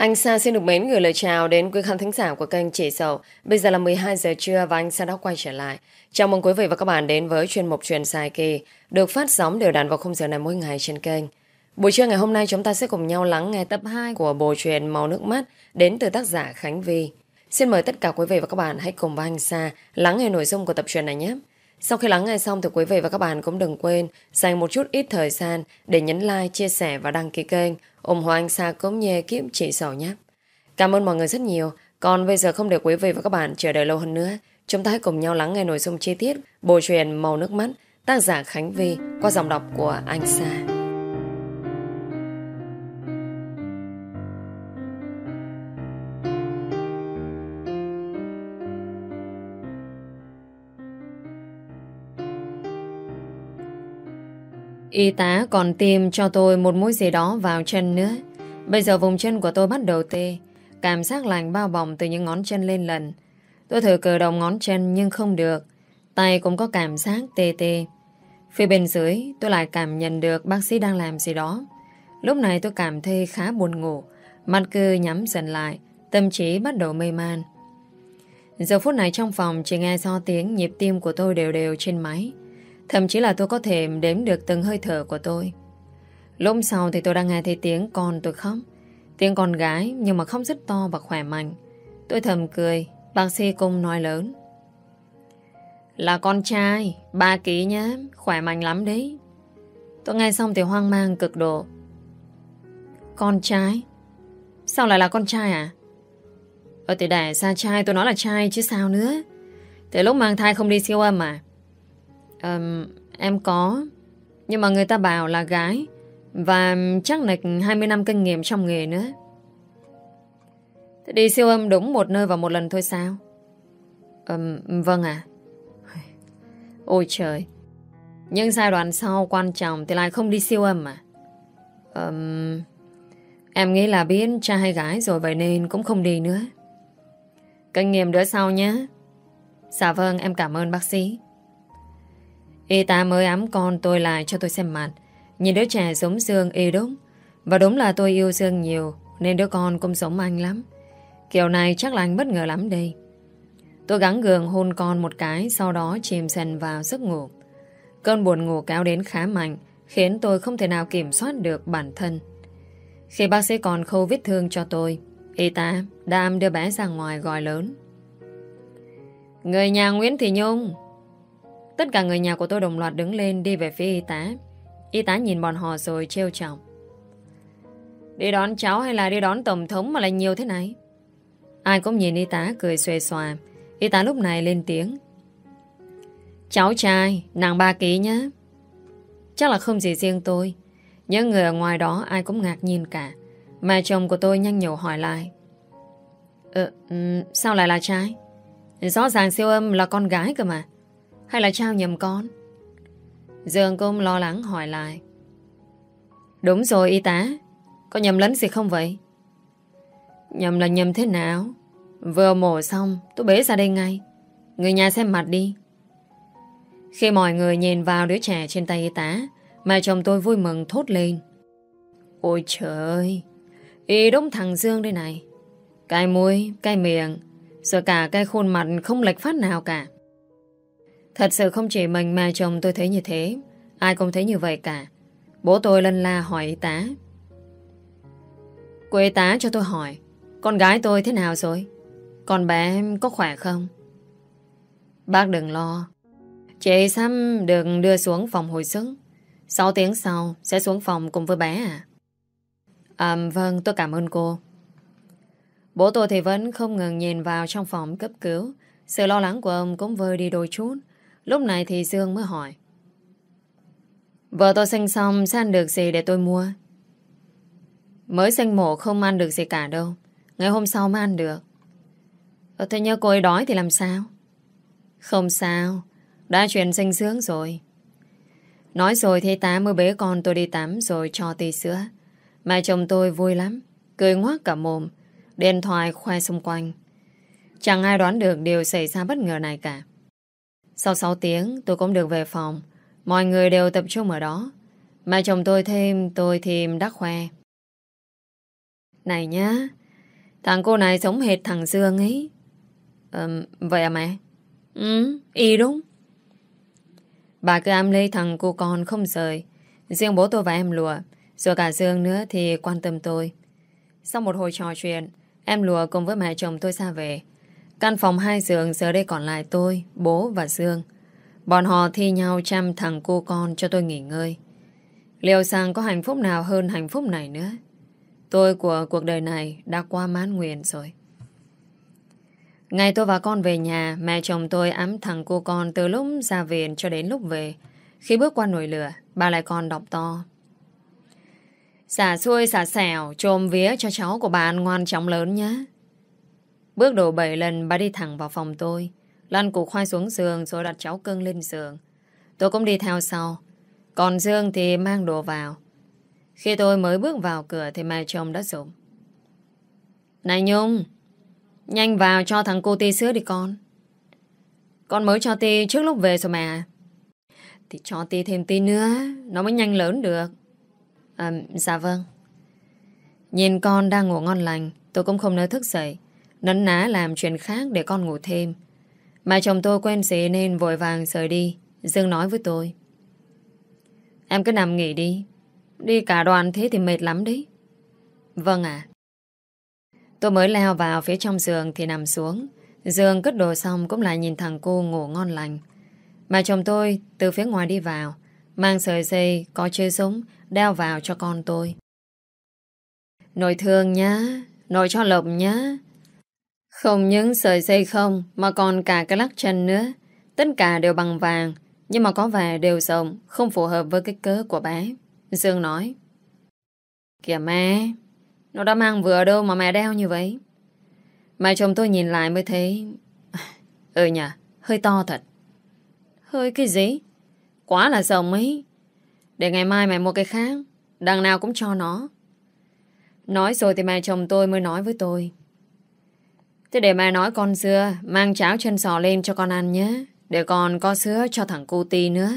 Anh Sa xin được mến gửi lời chào đến quý khán thính giả của kênh Chỉ Sầu. Bây giờ là 12 giờ trưa và anh Sa đã quay trở lại. Chào mừng quý vị và các bạn đến với chuyên mục truyền dài kỳ, được phát sóng đều đặn vào khung giờ này mỗi ngày trên kênh. Buổi trưa ngày hôm nay chúng ta sẽ cùng nhau lắng nghe tập 2 của bộ truyền Màu Nước Mắt đến từ tác giả Khánh Vi. Xin mời tất cả quý vị và các bạn hãy cùng với anh Sa lắng nghe nội dung của tập truyền này nhé. Sau khi lắng nghe xong thì quý vị và các bạn cũng đừng quên dành một chút ít thời gian để nhấn like, chia sẻ và đăng ký kênh ủng hộ anh Sa cũng như kiếm chị Sầu nhé. Cảm ơn mọi người rất nhiều. Còn bây giờ không để quý vị và các bạn chờ đợi lâu hơn nữa. Chúng ta hãy cùng nhau lắng nghe nội dung chi tiết bộ truyền Màu Nước Mắt tác giả Khánh Vi qua giọng đọc của anh Sa. Y tá còn tiêm cho tôi một mũi gì đó vào chân nữa. Bây giờ vùng chân của tôi bắt đầu tê. Cảm giác lạnh bao bọc từ những ngón chân lên lần. Tôi thử cử động ngón chân nhưng không được. Tay cũng có cảm giác tê tê. Phía bên dưới, tôi lại cảm nhận được bác sĩ đang làm gì đó. Lúc này tôi cảm thấy khá buồn ngủ. Mặt cứ nhắm dần lại. Tâm trí bắt đầu mê man. Giờ phút này trong phòng chỉ nghe do tiếng nhịp tim của tôi đều đều trên máy. Thậm chí là tôi có thể đếm được từng hơi thở của tôi. Lúc sau thì tôi đang nghe thấy tiếng con tôi khóc. Tiếng con gái nhưng mà không rất to và khỏe mạnh. Tôi thầm cười, bác sĩ cung nói lớn. Là con trai, ba ký nhá, khỏe mạnh lắm đấy. Tôi nghe xong thì hoang mang cực độ. Con trai? Sao lại là con trai à? Ờ thì đẻ xa trai tôi nói là trai chứ sao nữa. Từ lúc mang thai không đi siêu âm à? Um, em có. Nhưng mà người ta bảo là gái. Và chắc là 20 năm kinh nghiệm trong nghề nữa. Thế đi siêu âm đúng một nơi và một lần thôi sao? Um, Vâng ạ. Ôi trời. Nhưng giai đoạn sau quan trọng Thì lại không đi siêu âm à? Um, Em nghĩ là biết trai hay gái rồi Vậy nên cũng không đi nữa. Kinh nghiệm đỡ sau nhé. Dạ vâng em cảm ơn bác sĩ. Y tá mới ám con tôi lại cho tôi xem mặt Nhìn đứa trẻ giống Dương y đúng Và đúng là tôi yêu Dương nhiều, Nên đứa con cũng giống anh lắm. Kiểu này chắc là anh bất ngờ lắm đây. Tôi gắng gường hôn con một cái, Sau đó chìm dần vào giấc ngủ. Cơn buồn ngủ kéo đến khá mạnh, Khiến tôi không thể nào kiểm soát được bản thân. Khi bác sĩ còn khâu vết thương cho tôi Y tá đam đưa bé ra ngoài gọi lớn. Người nhà Nguyễn Thị Nhung. Tất cả người nhà của tôi đồng loạt đứng lên đi về phía y tá. Y tá nhìn bọn họ rồi trêu trọng. Đi đón cháu hay là đi đón tổng thống mà lại nhiều thế này? Ai cũng nhìn y tá cười xuề xòa. Y tá lúc này lên tiếng. Cháu trai, nàng ba ký nhá. Chắc là không gì riêng tôi. Những người ở ngoài đó ai cũng ngạc nhiên cả. Mà chồng của tôi nhanh nhổ hỏi lại. Ờ, sao lại là trai? Rõ ràng siêu âm là con gái cơ mà. Hay là trao nhầm con? Dương cũng lo lắng hỏi lại. Đúng rồi y tá Có nhầm lẫn gì không vậy? Nhầm là nhầm thế nào? Vừa mổ xong tôi bế ra đây ngay. Người nhà xem mặt đi. Khi mọi người nhìn vào đứa trẻ trên tay y tá Mà chồng tôi vui mừng thốt lên. Ôi trời ơi Y đúng thằng Dương đây này. Cái mũi, cái miệng Rồi cả cái khuôn mặt không lệch phát nào cả. Thật sự không chỉ mình mà chồng tôi thấy như thế. Ai cũng thấy như vậy cả. Bố tôi lân la hỏi y tá. Cô y tá cho tôi hỏi, Con gái tôi thế nào rồi? Con bé em có khỏe không? Bác đừng lo. Chị Sam được đưa xuống phòng hồi sức. 6 tiếng sau, Sẽ xuống phòng cùng với bé à? À vâng tôi cảm ơn cô. Bố tôi thì vẫn không ngừng nhìn vào trong phòng cấp cứu. Sự lo lắng của ông cũng vơi đi đôi chút. Lúc này thì Dương mới hỏi. Vợ tôi sinh xong sẽ ăn được gì để tôi mua? Mới sinh mổ không ăn được gì cả đâu. Ngày hôm sau mới ăn được. Ờ thế nhớ cô ấy đói thì làm sao? Không sao. Đã chuyện sinh sướng rồi. Nói rồi thì tá mới bế con tôi đi tắm Rồi cho tì sữa. Mà chồng tôi vui lắm. Cười ngoác cả mồm. Điện thoại khoe xung quanh. Chẳng ai đoán được điều xảy ra bất ngờ này cả sau 6 tiếng tôi cũng được về phòng Mọi người đều tập trung ở đó Mà chồng tôi thêm tôi thêm đắc khoe Này nhá Thằng cô này sống hệt thằng Dương ấy. Um, vậy à mẹ? Ừ, y đúng. Bà cứ am lấy thằng cô con không rời. Riêng bố tôi và em lùa. Rồi cả Dương nữa thì quan tâm tôi. Sau một hồi trò chuyện, em lùa cùng với mẹ chồng tôi ra về. Căn phòng hai giường giờ đây còn lại tôi, bố và Dương. Bọn họ thi nhau chăm thằng cô con cho tôi nghỉ ngơi. Liệu rằng có hạnh phúc nào hơn hạnh phúc này nữa? Tôi của cuộc đời này đã qua mãn nguyện rồi. Ngày tôi và con về nhà, mẹ chồng tôi ấm thằng cô con từ lúc ra viện cho đến lúc về. Khi bước qua nồi lửa, bà lại còn đọc to. Xả xuôi xả xẻo, trồm vía cho cháu của bà ăn ngoan chóng lớn nhé. Bước đổ bảy lần bà đi thẳng vào phòng tôi. Lăn củ khoai xuống giường rồi đặt cháu cưng lên giường. Tôi cũng đi theo sau. Còn Dương thì mang đồ vào. Khi tôi mới bước vào cửa thì mẹ chồng đã rụng. Này Nhung, nhanh vào cho thằng cô ti sữa đi con. Con mới cho ti trước lúc về rồi mẹ Thì cho ti thêm tí nữa, nó mới nhanh lớn được. À, dạ vâng. Nhìn con đang ngủ ngon lành, tôi cũng không nỡ thức dậy. Nấn ná làm chuyện khác để con ngủ thêm. Mà chồng tôi quen xế nên vội vàng rời đi. Dương nói với tôi. Em cứ nằm nghỉ đi. Đi cả đoàn thế thì mệt lắm đấy. Vâng ạ. Tôi mới leo vào phía trong giường thì nằm xuống. Dương cất đồ xong cũng lại nhìn thằng cô ngủ ngon lành. Mà chồng tôi từ phía ngoài đi vào, mang sợi dây, có chơi súng, đeo vào cho con tôi. Nội thương nhá, nội cho lộc nhá. Không những sợi dây không, mà còn cả cái lắc chân nữa. Tất cả đều bằng vàng, nhưng mà có vẻ đều rộng, không phù hợp với kích cỡ của bé. Dương nói. Kìa mẹ, nó đã mang vừa đâu mà mẹ đeo như vậy. Mẹ chồng tôi nhìn lại mới thấy... Ừ nhỉ, hơi to thật. Hơi cái gì? Quá là rộng ấy. Để ngày mai mẹ mua cái khác, đằng nào cũng cho nó. Nói rồi thì mẹ chồng tôi mới nói với tôi. Thế để mẹ nói con xưa, mang cháo chân sò lên cho con ăn nhé. Để con có sữa cho thằng cu ti nữa.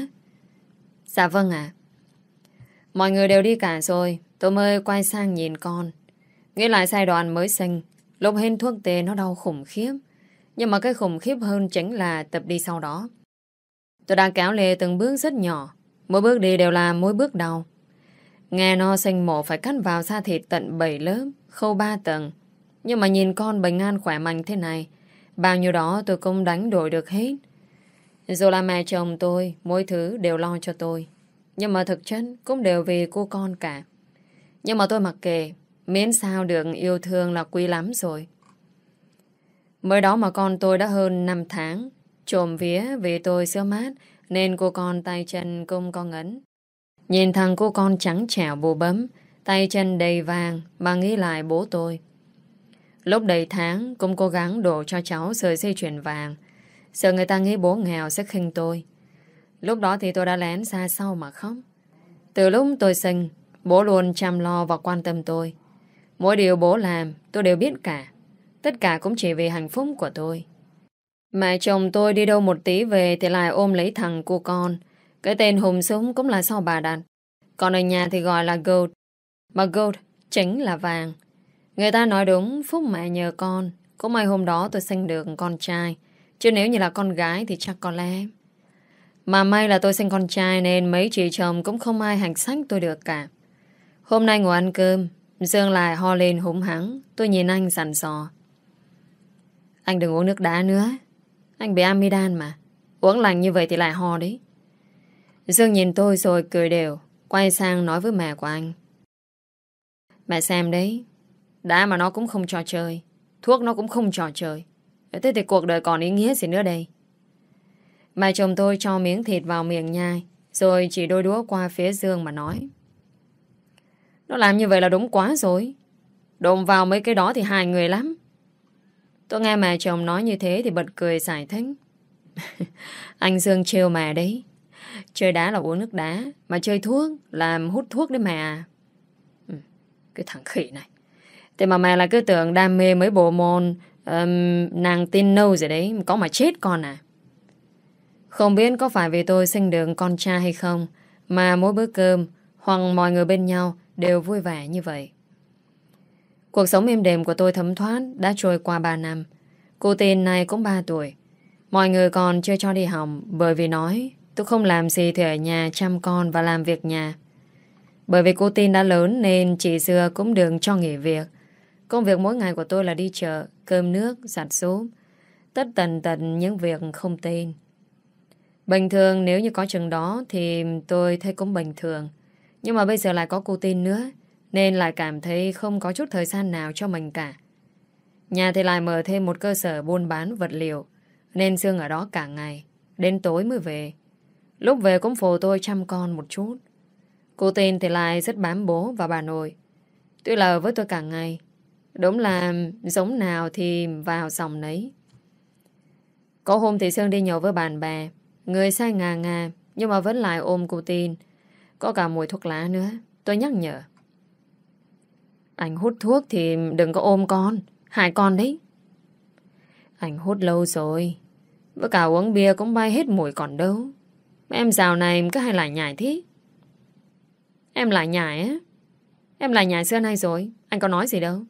Dạ vâng ạ. Mọi người đều đi cả rồi, tôi mới quay sang nhìn con. Nghĩ lại giai đoạn mới sinh, lúc hên thuốc tê nó đau khủng khiếp. Nhưng mà cái khủng khiếp hơn chính là tập đi sau đó. Tôi đang kéo lê từng bước rất nhỏ, mỗi bước đi đều là mỗi bước đau. Nghe nó sinh mổ phải cắt vào da thịt tận 7 lớp, khâu 3 tầng. Nhưng mà nhìn con bình an khỏe mạnh thế này, bao nhiêu đó tôi cũng đánh đổi được hết. Dù là mẹ chồng tôi, mỗi thứ đều lo cho tôi. Nhưng mà thực chất cũng đều vì cô con cả. Nhưng mà tôi mặc kệ, miễn sao được yêu thương là quý lắm rồi. Mới đó mà con tôi đã hơn 5 tháng, trồm vía vì tôi sữa mát, nên cô con tay chân cũng con ngấn. Nhìn thằng cô con trắng trẻo bù bấm, tay chân đầy vàng mà nghĩ lại bố tôi. Lúc đầy tháng cũng cố gắng đổ cho cháu sợi dây chuyền vàng, sợ người ta nghĩ bố nghèo sẽ khinh tôi. Lúc đó thì tôi đã lén ra sau mà khóc. Từ lúc tôi sinh, bố luôn chăm lo và quan tâm tôi. Mỗi điều bố làm, tôi đều biết cả. Tất cả cũng chỉ vì hạnh phúc của tôi. Mẹ chồng tôi đi đâu một tí về thì lại ôm lấy thằng cô con. Cái tên Hùng Súng cũng là do bà đặt. Còn ở nhà thì gọi là Gold. Mà Gold chính là vàng. Người ta nói đúng, phúc mẹ nhờ con. Có may hôm đó tôi sinh được con trai. Chứ nếu như là con gái thì chắc có lẽ... Mà may là tôi sinh con trai nên mấy chị chồng cũng không ai hành sách tôi được cả. Hôm nay ngồi ăn cơm, Dương lại ho lên húng hắng. Tôi nhìn anh sẵn sò. Anh đừng uống nước đá nữa. Anh bị amidan mà. Uống lành như vậy thì lại ho đấy. Dương nhìn tôi rồi cười đều. Quay sang nói với mẹ của anh. Mẹ xem đấy. Đá mà nó cũng không trò chơi. Thuốc nó cũng không trò chơi. Thế thì cuộc đời còn ý nghĩa gì nữa đây? Mẹ chồng tôi cho miếng thịt vào miệng nhai Rồi chỉ đôi đũa qua phía Dương mà nói. Nó làm như vậy là đúng quá rồi. Đụng vào mấy cái đó thì hài người lắm. Tôi nghe mẹ chồng nói như thế Thì bật cười giải thích. Anh Dương trêu mẹ đấy. Chơi đá là uống nước đá Mà chơi thuốc là hút thuốc đấy mẹ à. ừ, Cái thằng khỉ này. Thế mà mẹ là cứ tưởng đam mê mấy bộ môn um, Nàng tin nâu rồi đấy Có mà chết con à không biết có phải vì tôi sinh được con trai hay không mà mỗi bữa cơm hoặc mọi người bên nhau đều vui vẻ như vậy. Cuộc sống êm đềm của tôi thấm thoát đã trôi qua 3 năm. Cô tên này cũng 3 tuổi. Mọi người còn chưa cho đi học bởi vì nói tôi không làm gì thì ở nhà chăm con và làm việc nhà. Bởi vì cô tin đã lớn nên chị xưa cũng đừng cho nghỉ việc. Công việc mỗi ngày của tôi là đi chợ, cơm nước, giặt xốp. Tất tần tần những việc không tên. Bình thường nếu như có chừng đó thì tôi thấy cũng bình thường. Nhưng mà bây giờ lại có cô tin nữa nên lại cảm thấy không có chút thời gian nào cho mình cả. Nhà thì lại mở thêm một cơ sở buôn bán vật liệu nên Dương ở đó cả ngày. Đến tối mới về. Lúc về cũng phụ tôi chăm con một chút. Cô tin thì lại rất bám bố và bà nội. Tuy là với tôi cả ngày. Đúng là giống nào thì vào dòng nấy. Có hôm thì sơn đi nhậu với bạn bè. Người say ngà ngà, nhưng mà vẫn lại ôm cô tin. Có cả mùi thuốc lá nữa. Tôi nhắc nhở. Anh hút thuốc thì đừng có ôm con. Hại con đấy. Anh hút lâu rồi. Với cả uống bia cũng bay hết mùi còn đâu. Em rào này cứ hay lại nhảy thế. Em lại nhảy á. Em lại nhảy xưa nay rồi. Anh có nói gì đâu.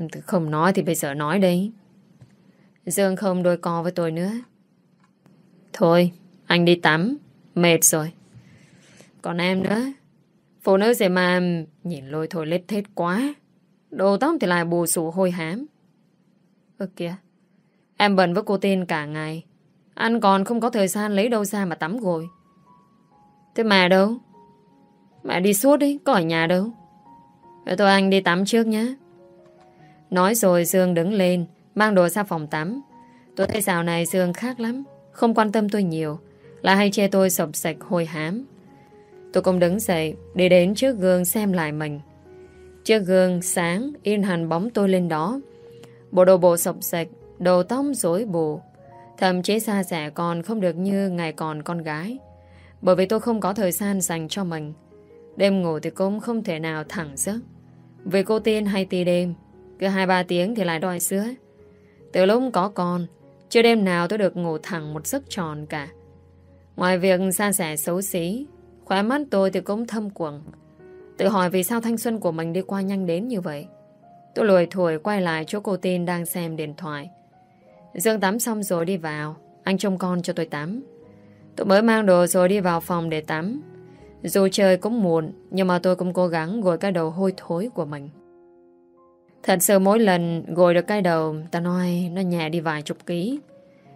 Ừ, không nói thì bây giờ nói đi. Dương không đôi co với tôi nữa. Thôi, anh đi tắm. Mệt rồi. Còn em nữa. Phụ nữ gì mà nhìn lôi thôi lết thết quá. Đồ tóc thì lại bù sủ hôi hám. Ơ kìa. Em bận với cô tên cả ngày. Anh còn không có thời gian lấy đâu ra mà tắm gội. Thế mà đâu? Mẹ đi suốt đi, có ở nhà đâu. Vậy thôi anh đi tắm trước nhé. Nói rồi Dương đứng lên, mang đồ ra phòng tắm. Tôi thấy dạo này Dương khác lắm, không quan tâm tôi nhiều, là hay chê tôi sập sạch hôi hám. Tôi cũng đứng dậy, đi đến trước gương xem lại mình. Chiếc gương sáng, in hành bóng tôi lên đó. Bộ đồ bộ sọc sạch, đầu tóc rối bù. Thậm chí xa xẻ còn không được như ngày còn con gái. Bởi vì tôi không có thời gian dành cho mình. Đêm ngủ thì cũng không thể nào thẳng giấc. Vì cô tiên hay tì đêm, cứ 2-3 tiếng thì lại đòi sữa. Từ lúc có con, chưa đêm nào tôi được ngủ thẳng một giấc tròn cả. Ngoài việc xa xẻ xấu xí, khóe mắt tôi thì cũng thâm cuồng. Tự hỏi vì sao thanh xuân của mình đi qua nhanh đến như vậy. Tôi lùi thổi quay lại chỗ cô tin đang xem điện thoại. Dương tắm xong rồi đi vào. Anh trông con cho tôi tắm. Tôi mới mang đồ rồi đi vào phòng để tắm. Dù trời cũng muộn, nhưng mà tôi cũng cố gắng gội cái đầu hôi thối của mình. Thật sự mỗi lần gội được cái đầu, ta nói nó nhẹ đi vài chục ký.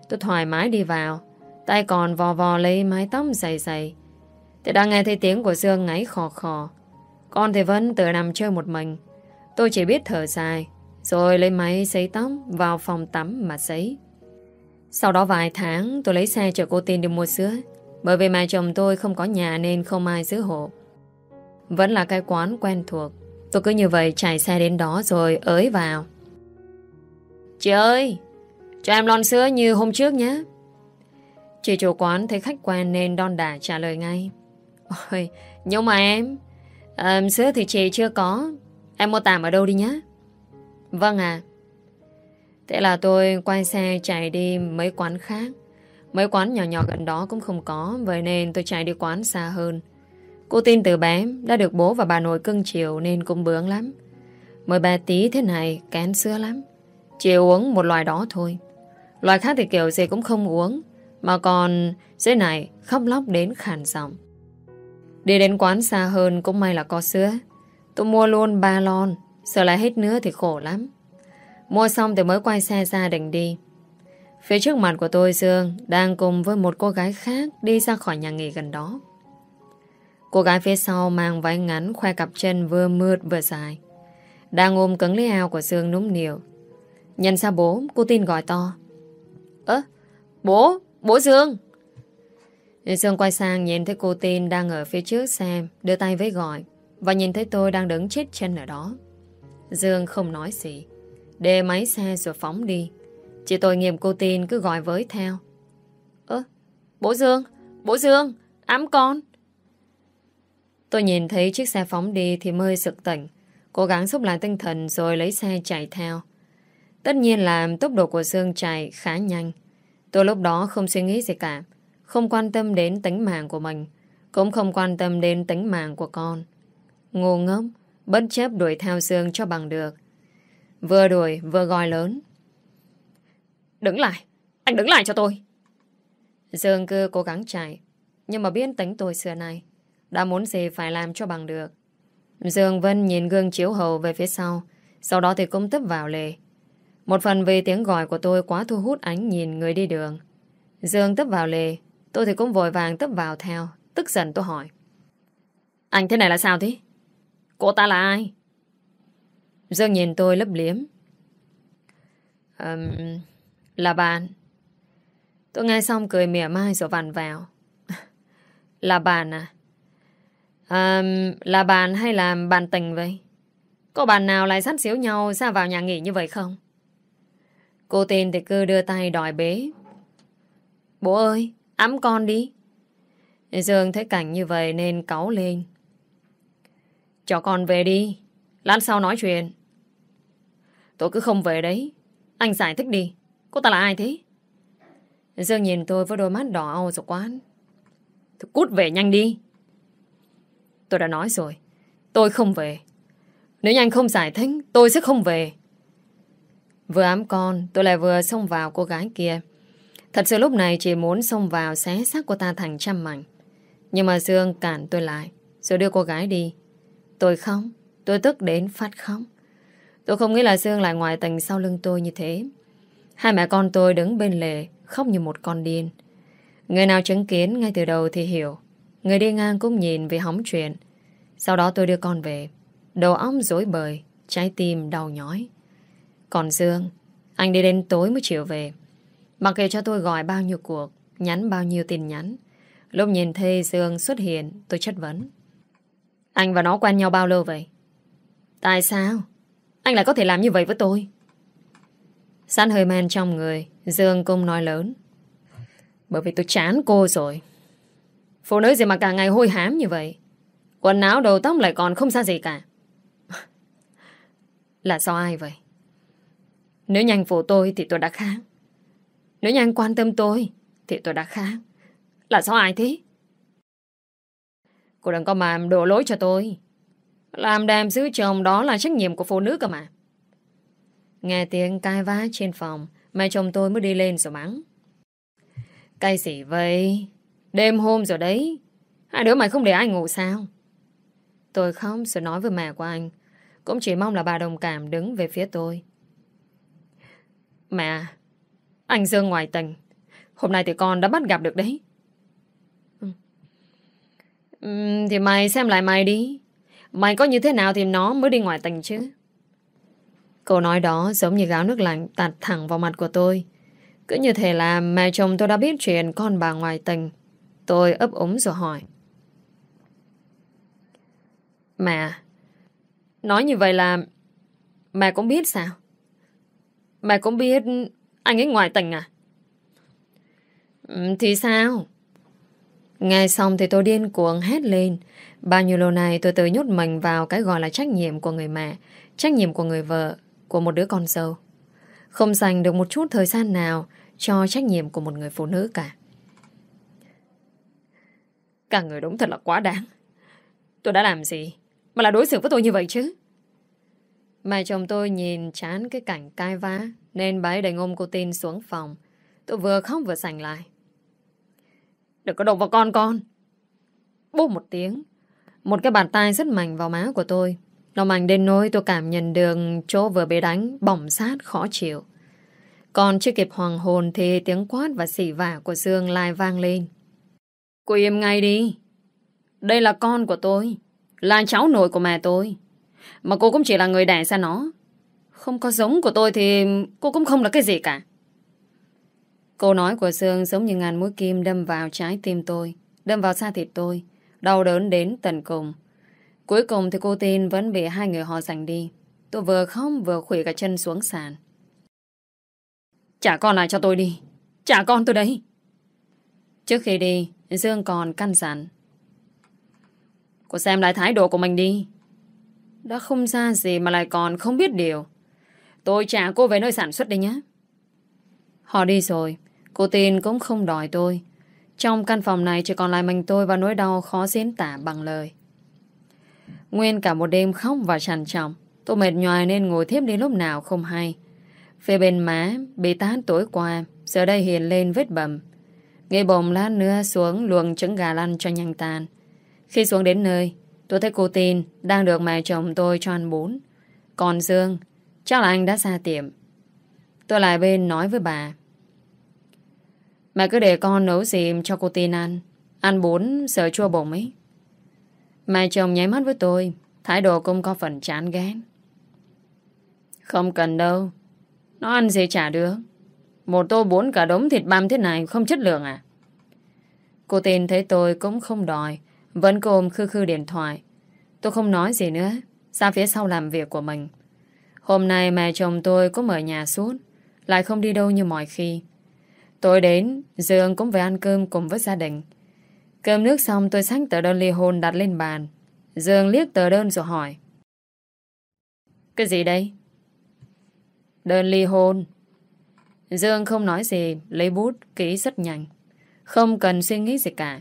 Tôi thoải mái đi vào, tay còn vò vò lấy mái tóc dày dày. Thì đang nghe thấy tiếng của Dương ngáy khò khò. Con thì vẫn tự nằm chơi một mình. Tôi chỉ biết thở dài, rồi lấy máy sấy tóc vào phòng tắm mà sấy. Sau đó vài tháng tôi lấy xe chở cô tin đi mua sữa. Bởi vì mẹ chồng tôi không có nhà nên không ai giữ hộ. Vẫn là cái quán quen thuộc. Tôi cứ như vậy chạy xe đến đó rồi ới vào. Chị ơi, cho em lon sữa như hôm trước nhé. Chị chủ quán thấy khách quen nên đon đả trả lời ngay. Ôi, nhưng mà em, um, sữa thì chị chưa có. Em mua tạm ở đâu đi nhé. Vâng à. Thế là tôi quay xe chạy đi mấy quán khác. Mấy quán nhỏ nhỏ gần đó cũng không có Vậy nên tôi chạy đi quán xa hơn Cô tin từ bé đã được bố và bà nội cưng chiều Nên cũng bướng lắm. Mới bà tí thế này, kén sữa lắm. Chỉ uống một loại đó thôi. Loại khác thì kiểu gì cũng không uống, Mà còn dưới này khóc lóc đến khàn giọng. Đi đến quán xa hơn cũng may là có sữa. Tôi mua luôn ba lon, Sợ lại hết nữa thì khổ lắm. Mua xong thì mới quay xe ra định đi. Phía trước mặt của tôi, Dương, đang cùng với một cô gái khác đi ra khỏi nhà nghỉ gần đó. Cô gái phía sau mang váy ngắn khoe cặp chân vừa mượt vừa dài. Đang ôm cứng lấy áo của Dương núng niều. Nhận ra bố, cô tin gọi to. Ơ, bố, bố Dương. Dương quay sang nhìn thấy cô tin đang ở phía trước xem, đưa tay với gọi. Và nhìn thấy tôi đang đứng chết chân ở đó. Dương không nói gì. Để máy xe rồi phóng đi. Chị tôi nghiệp cô tin cứ gọi với theo. Ơ, bố Dương, bố Dương, ám con. Tôi nhìn thấy chiếc xe phóng đi thì mới sực tỉnh. Cố gắng xúc lại tinh thần rồi lấy xe chạy theo. Tất nhiên là tốc độ của Dương chạy khá nhanh. Tôi lúc đó không suy nghĩ gì cả. Không quan tâm đến tính mạng của mình. Cũng không quan tâm đến tính mạng của con. Ngu ngốc. Bất chấp đuổi theo Dương cho bằng được Vừa đuổi, vừa gọi lớn Đứng lại, Anh đứng lại cho tôi Dương cứ cố gắng chạy, Nhưng mà biết tính tôi xưa nay đã muốn gì phải làm cho bằng được. Dương Vân nhìn gương chiếu hầu về phía sau Sau đó thì cũng tấp vào lề. Một phần vì tiếng gọi của tôi quá thu hút ánh nhìn người đi đường. Dương tấp vào lề Tôi thì cũng vội vàng tấp vào theo Tức giận tôi hỏi. Anh thế này là sao thế? Cô ta là ai? Dương nhìn tôi lấp liếm. Um, Là bạn. Tôi nghe xong cười mỉa mai rồi vằn vào Là bạn à? À, Là bạn hay là bạn tình vậy? Có bạn nào lại sát xíu nhau ra vào nhà nghỉ như vậy không? Cô tên thì cứ đưa tay đòi bế. Bố ơi Ấm con đi. Dương thấy cảnh như vậy nên cáu lên. Cho con về đi Lát sau nói chuyện. Tôi cứ không về đấy Anh giải thích đi Cô ta là ai thế? Dương nhìn tôi với đôi mắt đỏ au rồi quán Tôi cút về nhanh đi. Tôi đã nói rồi Tôi không về Nếu như anh không giải thích Tôi sẽ không về Vừa ám con Tôi lại vừa xông vào cô gái kia Thật sự lúc này chỉ muốn xông vào xé xác cô ta thành trăm mảnh. Nhưng mà Dương cản tôi lại, rồi đưa cô gái đi. Tôi không, tôi tức đến phát khóc. Tôi không nghĩ là Dương lại ngoài tình sau lưng tôi như thế. Hai mẹ con tôi đứng bên lề, khóc như một con điên. Người nào chứng kiến ngay từ đầu thì hiểu. Người đi ngang cũng nhìn vì hóng chuyện. Sau đó tôi đưa con về. Đầu óc rối bời, trái tim đau nhói. Còn Dương, anh đi đến tối mới chịu về. Mặc kệ cho tôi gọi bao nhiêu cuộc Nhắn bao nhiêu tin nhắn Lúc nhìn thấy Dương xuất hiện Tôi chất vấn Anh và nó quen nhau bao lâu vậy Tại sao Anh lại có thể làm như vậy với tôi Sẵn hơi men trong người Dương cũng nói lớn Bởi vì tôi chán cô rồi Phụ nữ gì mà cả ngày hôi hám như vậy? Quần áo đầu tóc lại còn không xa gì cả. Là do ai vậy? Nếu nhanh phụ tôi thì tôi đã khác. Nếu nhanh quan tâm tôi Thì tôi đã khác. Là sao ai thế? Cô đừng có mà đổ lỗi cho tôi. Làm đàm giữ chồng đó là trách nhiệm của phụ nữ cơ mà. Nghe tiếng cai vá trên phòng, Mẹ chồng tôi mới đi lên rồi mắng. Cái gì vậy? Đêm hôm rồi đấy, Hai đứa mày không để anh ngủ sao? Tôi không rồi nói với mẹ của anh, Cũng chỉ mong là bà đồng cảm đứng về phía tôi. Mẹ, anh Dương ngoài tình, Hôm nay thì con đã bắt gặp được đấy. Ừ. Thì mày xem lại mày đi, Mày có như thế nào thì nó mới đi ngoài tình chứ? Câu nói đó giống như gáo nước lạnh tạt thẳng vào mặt của tôi, Cứ như thể là mẹ chồng tôi đã biết chuyện con bà ngoài tình. Tôi ấp úng rồi hỏi Mẹ Nói như vậy là Mẹ cũng biết sao Mẹ cũng biết anh ấy ngoại tình à? Ừ, thì sao? Nghe xong thì tôi điên cuồng hét lên. Bao nhiêu lâu nay tôi tự nhốt mình vào cái gọi là trách nhiệm của người mẹ, trách nhiệm của người vợ, của một đứa con dâu. Không dành được một chút thời gian nào cho trách nhiệm của một người phụ nữ cả. Cả người đúng thật là quá đáng. Tôi đã làm gì mà là đối xử với tôi như vậy chứ? Mẹ chồng tôi nhìn chán cái cảnh cai vã nên bà ấy đành ôm cô tin xuống phòng. Tôi vừa khóc vừa sành lại. Đừng có động vào con con. Bố một tiếng, Một cái bàn tay rất mạnh vào má của tôi. Nó mạnh đến nỗi tôi cảm nhận được Chỗ vừa bị đánh bỏng sát khó chịu. Còn chưa kịp hoàng hồn Thì tiếng quát và xỉ vả của Dương lại vang lên. Cô im ngay đi Đây là con của tôi Là cháu nội của mẹ tôi Mà cô cũng chỉ là người đẻ ra nó không có giống của tôi thì cô cũng không là cái gì cả. Câu nói của Sương giống như ngàn mũi kim đâm vào trái tim tôi, đâm vào xa thịt tôi, đau đớn đến tận cùng. Cuối cùng thì cô tin vẫn bị hai người họ giành đi. Tôi vừa khóc vừa khủy cả chân xuống sàn. Trả con lại cho tôi đi. Trả con tôi đấy. Trước khi đi, Dương còn căn dặn. Cô xem lại thái độ của mình đi. Đã không ra gì mà lại còn không biết điều. Tôi trả cô về nơi sản xuất đi nhé. Họ đi rồi. Cô tin cũng không đòi tôi. Trong căn phòng này chỉ còn lại mình tôi và nỗi đau khó diễn tả bằng lời. Nguyên cả một đêm khóc và trằn trọng. Tôi mệt nhòi nên ngồi thiếp đến lúc nào không hay. Phía bên má bị tán tối qua, giờ đây hiện lên vết bầm. Nghe bồng lát nữa xuống luồng trứng gà lăn cho nhanh tan. Khi xuống đến nơi, tôi thấy cô tin đang được mẹ chồng tôi cho ăn bún. Còn Dương, chắc là anh đã ra tiệm. Tôi lại bên nói với bà. Mẹ cứ để con nấu gì cho cô tin ăn. Ăn bún sợ chua bổng ấy. Mẹ chồng nháy mắt với tôi, thái độ cũng có phần chán ghét. Không cần đâu. Nó ăn gì chả được. Một tô bốn cả đống thịt băm thế này không chất lượng à? Cô tin thấy tôi cũng không đòi, vẫn cồm khư khư điện thoại. Tôi không nói gì nữa, ra phía sau làm việc của mình. Hôm nay mẹ chồng tôi cũng ở nhà suốt, lại không đi đâu như mọi khi. Tôi đến, Dương cũng về ăn cơm cùng với gia đình. Cơm nước xong tôi xách tờ đơn ly hôn đặt lên bàn. Dương liếc tờ đơn rồi hỏi. Cái gì đây? Đơn ly hôn. Dương không nói gì, lấy bút, ký rất nhanh. Không cần suy nghĩ gì cả.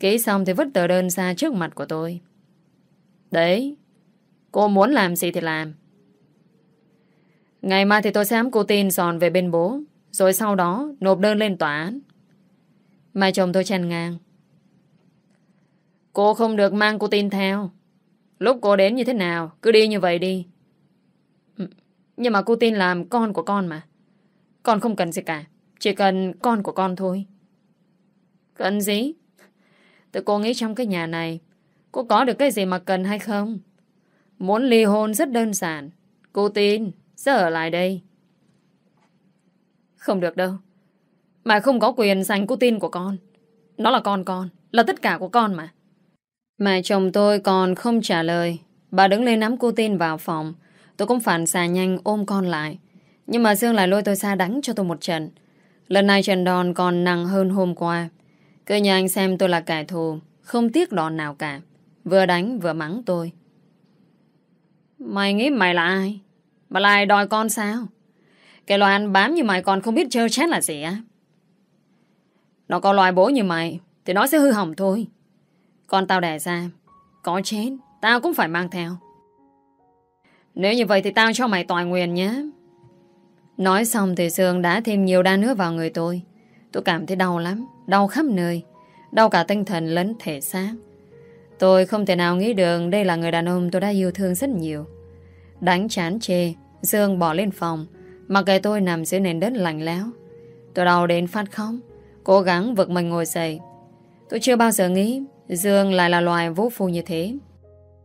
Ký xong thì vứt tờ đơn ra trước mặt của tôi. Đấy, cô muốn làm gì thì làm. Ngày mai thì tôi sẽ ám cô tin giòn về bên bố, rồi sau đó nộp đơn lên tòa án. Mai chồng tôi chăn ngang. Cô không được mang cô tin theo. Lúc cô đến như thế nào, cứ đi như vậy đi. Ừ, nhưng mà cô tin làm con của con mà. Con không cần gì cả. Chỉ cần con của con thôi. Cần gì? tự cô nghĩ trong cái nhà này Cô có được cái gì mà cần hay không? Muốn ly hôn rất đơn giản. Cô tin, sẽ ở lại đây. Không được đâu. Mà không có quyền giành cô tin của con. Nó là con con, là tất cả của con mà. Mẹ chồng tôi còn không trả lời. Bà đứng lên nắm cô tin vào phòng. Tôi cũng phản xà nhanh ôm con lại. Nhưng mà Dương lại lôi tôi xa đánh cho tôi một trận. Lần này trận đòn còn nặng hơn hôm qua. Cứ nhà anh xem tôi là kẻ thù, không tiếc đòn nào cả. Vừa đánh vừa mắng tôi. Mày nghĩ mày là ai? Mà lại đòi con sao? Cái loài ăn bám như mày còn không biết chơi chết là gì á? Nó có loài bố như mày thì nó sẽ hư hỏng thôi. Con tao đẻ ra Có chết Tao cũng phải mang theo Nếu như vậy thì tao cho mày tòa nguyện nhé Nói xong thì Dương đã thêm nhiều đa nước vào người tôi. Tôi cảm thấy đau lắm, Đau khắp nơi, Đau cả tinh thần lẫn thể xác. Tôi không thể nào nghĩ được Đây là người đàn ông tôi đã yêu thương rất nhiều. Đánh chán chê Dương bỏ lên phòng Mặc kệ tôi nằm dưới nền đất lạnh lẽo. Tôi đau đến phát khóc, Cố gắng vực mình ngồi dậy. Tôi chưa bao giờ nghĩ Dương lại là loài vũ phu như thế.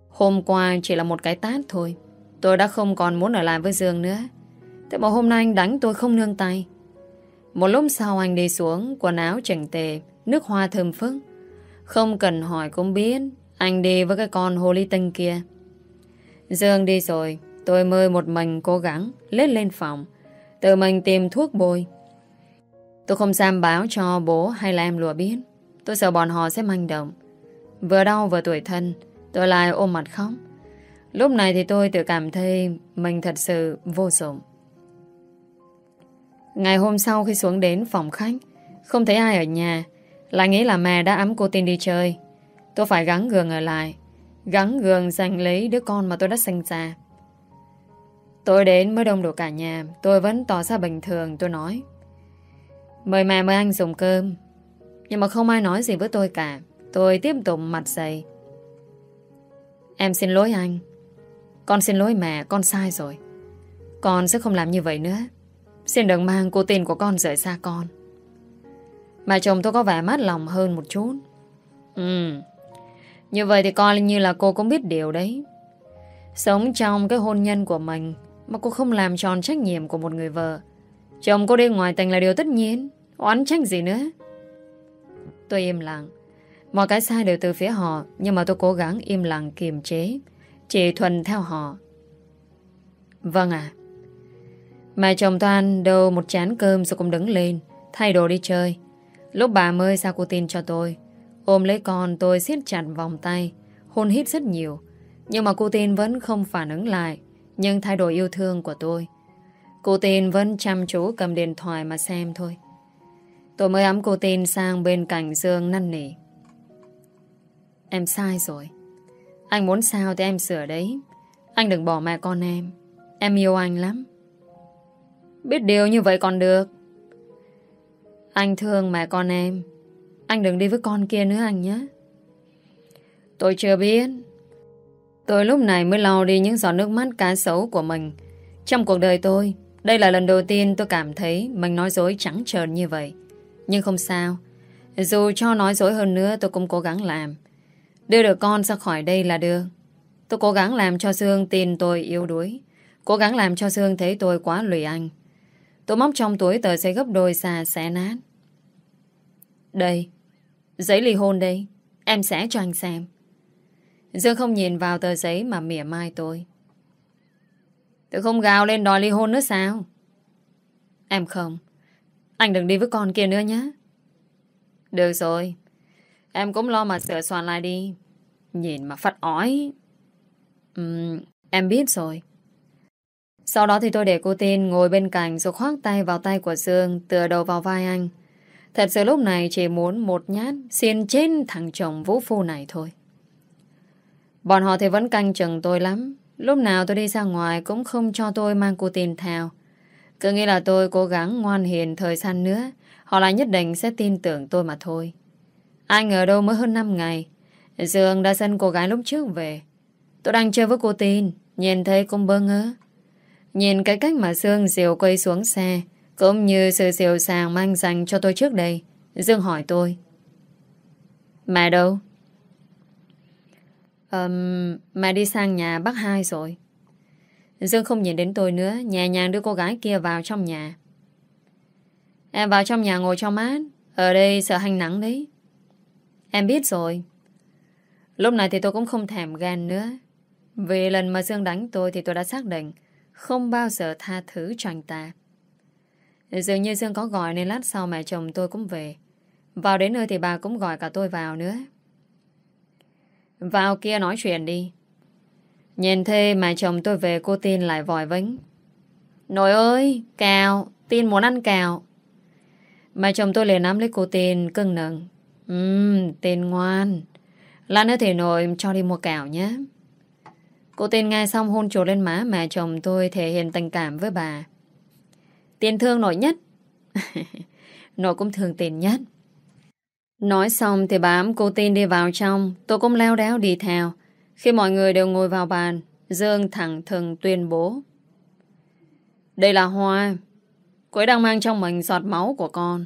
Hôm qua chỉ là một cái tát thôi, Tôi đã không còn muốn ở lại với Dương nữa. Thế mà hôm nay anh đánh tôi không nương tay. Một lúc sau anh đi xuống, Quần áo chỉnh tề, Nước hoa thơm phức. Không cần hỏi cũng biết, Anh đi với cái con hồ ly tinh kia. Dương đi rồi, Tôi mời một mình cố gắng, Lết lên phòng. Tự mình tìm thuốc bôi. Tôi không dám báo cho bố hay là em lùa biết. Tôi sợ bọn họ sẽ manh động. Vừa đau vừa tuổi thân, Tôi lại ôm mặt khóc. Lúc này thì tôi tự cảm thấy Mình thật sự vô dụng. Ngày hôm sau khi xuống đến phòng khách, Không thấy ai ở nhà, Lại nghĩ là mẹ đã ấm cô tin đi chơi. Tôi phải gắng gường ở lại, Gắng gường giành lấy đứa con mà tôi đã sinh ra. Tôi đến mới đông đủ cả nhà, Tôi vẫn tỏ ra bình thường, Tôi nói. Mời mẹ, mời anh dùng cơm. Nhưng mà không ai nói gì với tôi cả, Tôi tiếp tục mặt dày Em xin lỗi anh, Con xin lỗi mẹ, Con sai rồi. Con sẽ không làm như vậy nữa. Xin đừng mang cô tin của con rời xa con. Mà chồng tôi có vẻ mát lòng hơn một chút. Ừ. Như vậy thì coi như là cô cũng biết điều đấy. Sống trong cái hôn nhân của mình Mà cô không làm tròn trách nhiệm của một người vợ. Chồng cô đi ngoài tình là điều tất nhiên. Oán trách gì nữa? Tôi im lặng. Mọi cái sai đều từ phía họ, Nhưng mà tôi cố gắng im lặng kiềm chế, Chỉ thuần theo họ. Vâng ạ. Mẹ chồng Toan đâu một chán cơm Rồi cũng đứng lên, Thay đồ đi chơi. Lúc bà mới sao cô tin cho tôi, Ôm lấy con tôi siết chặt vòng tay, Hôn hít rất nhiều. Nhưng mà cô tin vẫn không phản ứng lại, Nhưng thay đổi yêu thương của tôi. Cô tin vẫn chăm chú cầm điện thoại mà xem thôi. Tôi mới ấm cô tin sang bên cạnh Dương năn nỉ. Em sai rồi. Anh muốn sao thì em sửa đấy. Anh đừng bỏ mẹ con em. Em yêu anh lắm. Biết điều như vậy còn được. Anh thương mẹ con em. Anh đừng đi với con kia nữa anh nhé. Tôi chưa biết. Tôi lúc này mới lau đi những giọt nước mắt cá sấu của mình. Trong cuộc đời tôi, Đây là lần đầu tiên tôi cảm thấy Mình nói dối trắng trợn như vậy. Nhưng không sao. Dù cho nói dối hơn nữa, tôi cũng cố gắng làm. Đưa được con ra khỏi đây là được. Tôi cố gắng làm cho Dương tin tôi yếu đuối. Cố gắng làm cho Dương thấy tôi quá lùi anh. Tôi móc trong túi tờ giấy gấp đôi xà xé nát. Đây Giấy ly hôn đây. Em sẽ cho anh xem. Dương không nhìn vào tờ giấy mà mỉa mai tôi. Tôi không gào lên đòi ly hôn nữa sao? Em không. Anh đừng đi với con kia nữa nhé. Được rồi. Em cũng lo mà sửa soạn lại đi. Nhìn mà phát ói. Uhm, Em biết rồi. Sau đó thì tôi để cô tin ngồi bên cạnh Rồi khoác tay vào tay của Dương, Tựa đầu vào vai anh. Thật sự lúc này chỉ muốn một nhát xiên trên thằng chồng vũ phu này thôi. Bọn họ thì vẫn canh chừng tôi lắm. Lúc nào tôi đi ra ngoài Cũng không cho tôi mang cô tin theo. Cứ nghĩ là tôi cố gắng ngoan hiền Thời gian nữa, Họ lại nhất định sẽ tin tưởng tôi mà thôi. Ai ngờ đâu mới hơn 5 ngày, Dương đã sân cô gái lúc trước về. Tôi đang chơi với cô tin, Nhìn thấy cũng bơ ngỡ Nhìn cái cách mà Dương diều quay xuống xe Cũng như sự diều sàng mang dành cho tôi trước đây Dương hỏi tôi. Mẹ đâu? Um, mẹ đi sang nhà bác hai rồi. Dương không nhìn đến tôi nữa Nhẹ nhàng đưa cô gái kia vào trong nhà. Em vào trong nhà ngồi cho mát Ở đây sợ hành nắng đấy. Em biết rồi. Lúc này thì tôi cũng không thèm gan nữa. Vì lần mà Dương đánh tôi Thì tôi đã xác định không bao giờ tha thứ cho anh ta. Dường như Dương có gọi Nên lát sau mẹ chồng tôi cũng về. Vào đến nơi thì bà cũng gọi cả tôi vào nữa. Vào kia nói chuyện đi. Nhìn thê mẹ chồng tôi về Cô tin lại vòi vĩnh. Nội ơi cào Tin muốn ăn cào. Mẹ chồng tôi liền nắm lấy cô tin cưng nựng. Ừm, tên ngoan. Lát nữa thì nội cho đi mua cào nhé. Cô tên nghe xong hôn trồ lên má mẹ chồng tôi thể hiện tình cảm với bà. Tiền thương nội nhất. nội cũng thường tiền nhất. Nói xong thì bà ấm cô tin đi vào trong. Tôi cũng leo đéo đi theo. Khi mọi người đều ngồi vào bàn, Dương thẳng thừng tuyên bố. Đây là Hoa. Cô ấy đang mang trong mình giọt máu của con.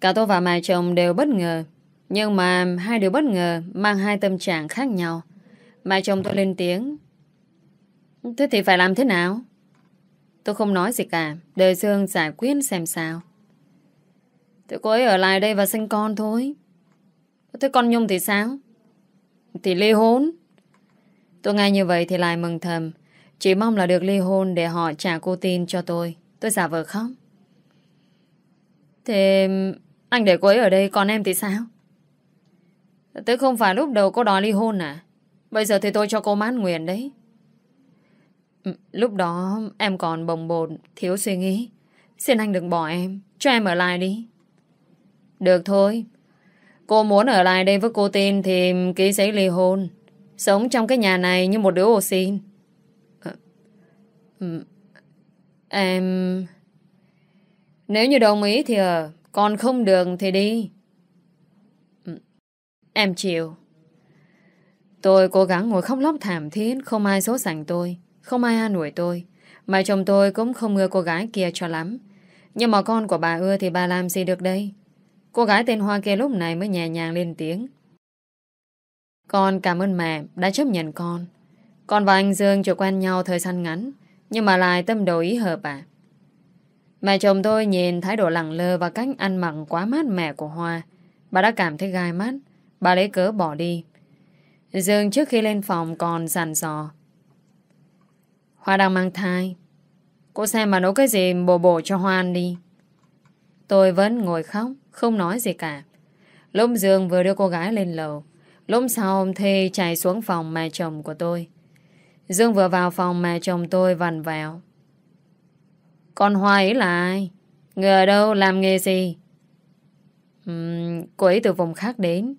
Cả tôi và mẹ chồng đều bất ngờ Nhưng mà hai đứa bất ngờ Mang hai tâm trạng khác nhau mà chồng tôi lên tiếng. Thế thì phải làm thế nào? Tôi không nói gì cả. Đời Dương giải quyết xem sao. Thế cô ấy ở lại đây và sinh con thôi. Thế con Nhung thì sao? Thì ly hôn. Tôi nghe như vậy thì lại mừng thầm. Chỉ mong là được ly hôn Để họ trả cô tin cho tôi. Tôi giả vờ khóc. Thế anh để cô ấy ở đây, còn em thì sao? Thế không phải lúc đầu cô đòi ly hôn à? Bây giờ thì tôi cho cô mát nguyện đấy. Ừ, lúc đó em còn bồng bột, thiếu suy nghĩ. Xin anh đừng bỏ em, cho em ở lại đi. Được thôi. Cô muốn ở lại đây với cô tin thì ký giấy ly hôn. Sống trong cái nhà này như một đứa ô xin. Ờ, ừ, em... Nếu như đồng ý thì ở còn không được thì đi. Ừ, em chịu. Tôi cố gắng ngồi khóc lóc thảm thiết, không ai số sảnh tôi, không ai an ủi tôi. Mà chồng tôi cũng không ưa cô gái kia cho lắm. Nhưng mà con của bà ưa thì bà làm gì được đây? Cô gái tên Hoa kia lúc này mới nhẹ nhàng lên tiếng. Con cảm ơn mẹ đã chấp nhận con. Con và anh Dương chưa quen nhau thời gian ngắn, nhưng mà lại tâm đầu ý hợp à. Mẹ chồng tôi nhìn thái độ lẳng lơ và cách ăn mặn quá mát mẻ của Hoa. Bà đã cảm thấy gai mắt. Bà lấy cớ bỏ đi. Dương trước khi lên phòng còn dặn dò. Hoa đang mang thai. Cô xem mà nấu cái gì bổ bổ cho Hoa ăn đi. Tôi vẫn ngồi khóc, không nói gì cả. Lúc Dương vừa đưa cô gái lên lầu. Lúc sau ông Thê chạy xuống phòng mẹ chồng của tôi. Dương vừa vào phòng mẹ chồng tôi vằn vào. Con Hoa ấy là ai? Người ở đâu làm nghề gì? Uhm, cô ấy từ vùng khác đến.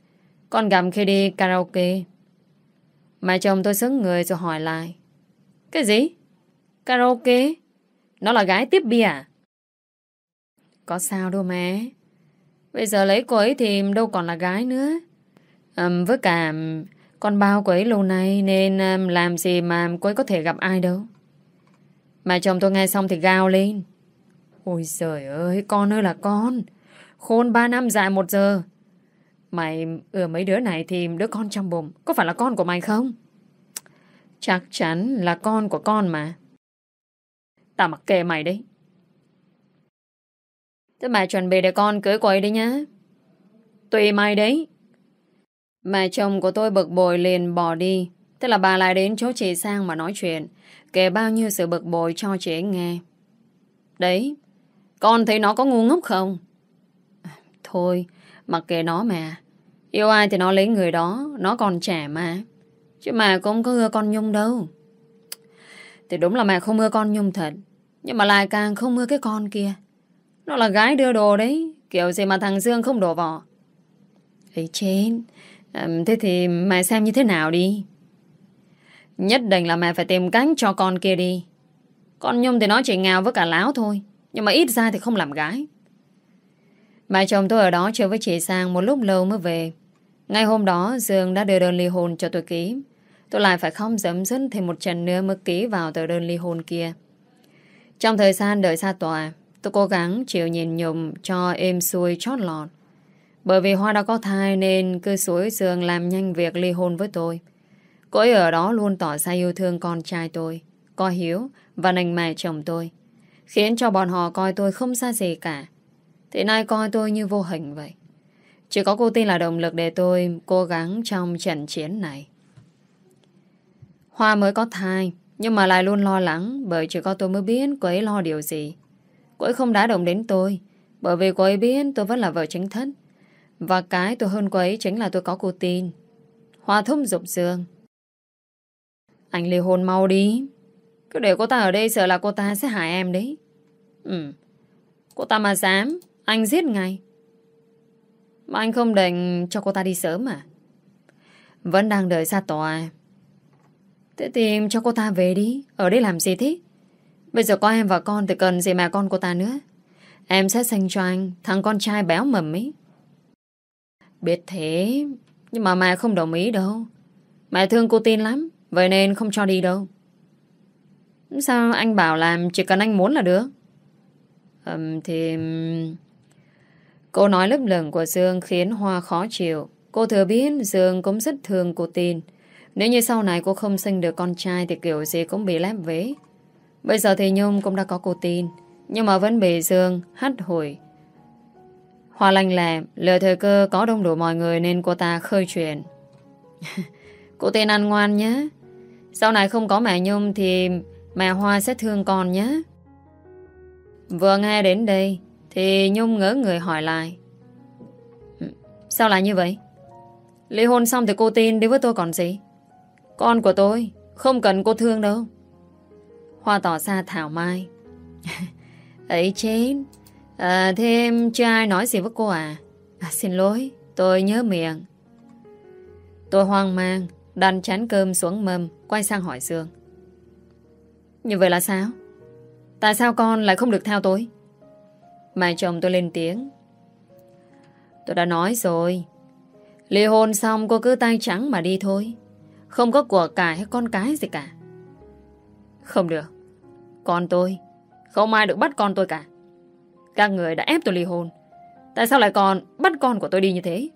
Con gặp khi đi karaoke. Mà chồng tôi sững người rồi hỏi lại. Cái gì? Karaoke? Nó là gái tiếp bia à? Có sao đâu mẹ Bây giờ lấy cô ấy thì đâu còn là gái nữa. Um, với cả con bao cô ấy lâu nay nên um, làm gì mà cô ấy có thể gặp ai đâu. Mà chồng tôi nghe xong thì gào lên. Ôi trời ơi, con ơi là con. Khôn ba năm dài một giờ. Mày ưa mấy đứa này thì đứa con trong bụng có phải là con của mày không? Chắc chắn là con của con mà. Tao mặc kệ mày đấy. Thế mày chuẩn bị để con cưới cô ấy đi nhá. Tùy mày đấy. Mà chồng của tôi bực bội liền bỏ đi. Thế là bà lại đến chỗ chị Sang mà nói chuyện. Kể bao nhiêu sự bực bội cho chị ấy nghe. Đấy, con thấy nó có ngu ngốc không? Thôi, mặc kệ nó mà. Yêu ai thì nó lấy người đó, nó còn trẻ mà. Chứ mà cũng có ưa con Nhung đâu. Thì đúng là mẹ không ưa con Nhung thật. Nhưng mà lại càng không ưa cái con kia. Nó là gái đưa đồ đấy. Kiểu gì mà thằng Dương không đổ vỏ. Ấy trên. À, thế thì mẹ xem như thế nào đi. Nhất định là mẹ phải tìm cách cho con kia đi. Con Nhung thì nó chỉ ngào với cả láo thôi. Nhưng mà ít ra thì không làm gái. Mà chồng tôi ở đó chơi với chị Sang một lúc lâu mới về. Ngay hôm đó Dương đã đưa đơn ly hôn cho tôi ký. Tôi lại phải không dấm dứt thêm một trận nữa mới ký vào tờ đơn ly hôn kia. Trong thời gian đợi xa tòa, tôi cố gắng chịu nhìn nhùm cho êm xuôi chót lọt. Bởi vì Hoa đã có thai nên cứ suối Dương làm nhanh việc ly hôn với tôi. Cô ấy ở đó luôn tỏ ra yêu thương con trai tôi, có hiếu và nành mẹ chồng tôi. Khiến cho bọn họ coi tôi không xa gì cả. Thì nay coi tôi như vô hình vậy. Chỉ có cô tin là động lực để tôi cố gắng trong trận chiến này. Hoa mới có thai, nhưng mà lại luôn lo lắng bởi chỉ có tôi mới biết cô ấy lo điều gì. Cô ấy không đã động đến tôi, bởi vì cô ấy biết tôi vẫn là vợ chính thất. Và cái tôi hơn cô ấy chính là tôi có cô tin. Hoa thúc dục dương. Anh ly hôn mau đi. Cứ để cô ta ở đây sợ là cô ta sẽ hại em đấy. Ừ. Cô ta mà dám, anh giết ngay. Mà anh không định cho cô ta đi sớm à? Vẫn đang đợi ra tòa. Thế tìm cho cô ta về đi. Ở đây làm gì thế? Bây giờ có em và con thì cần gì mà con cô ta nữa. Em sẽ sinh cho anh thằng con trai béo mầm ấy. Biết thế, nhưng mà mẹ không đồng ý đâu. Mẹ thương cô tin lắm, vậy nên không cho đi đâu. Sao anh bảo làm chỉ cần anh muốn là được? Um, thì... Cô nói lấp lửng của Dương khiến Hoa khó chịu. Cô thừa biết Dương cũng rất thương cô tin. Nếu như sau này cô không sinh được con trai thì kiểu gì cũng bị lép vế. Bây giờ thì Nhung cũng đã có cô tin. Nhưng mà vẫn bị Dương hắt hủi. Hoa lành lẹ, lừa thời cơ có đông đủ mọi người nên cô ta khơi chuyện. cô tin ăn ngoan nhé. Sau này không có mẹ Nhung thì mẹ Hoa sẽ thương con nhé. Vừa nghe đến đây thì Nhung ngỡ người hỏi lại. Ừ, sao lại như vậy? Ly hôn xong thì cô tin đi với tôi còn gì? Con của tôi Không cần cô thương đâu Hoa tỏ ra thảo mai Ấy chết à, Thêm chưa ai nói gì với cô à? à Xin lỗi Tôi nhớ miệng Tôi hoang mang Đặt chán cơm xuống mâm Quay sang hỏi Dương Như vậy là sao? Tại sao con lại không được theo tôi? Mà chồng tôi lên tiếng. Tôi đã nói rồi. Ly hôn xong cô cứ tay trắng mà đi thôi. Không có của cải hay con cái gì cả. Không được. Con tôi. Không ai được bắt con tôi cả. Các người đã ép tôi ly hôn. Tại sao lại còn bắt con của tôi đi như thế?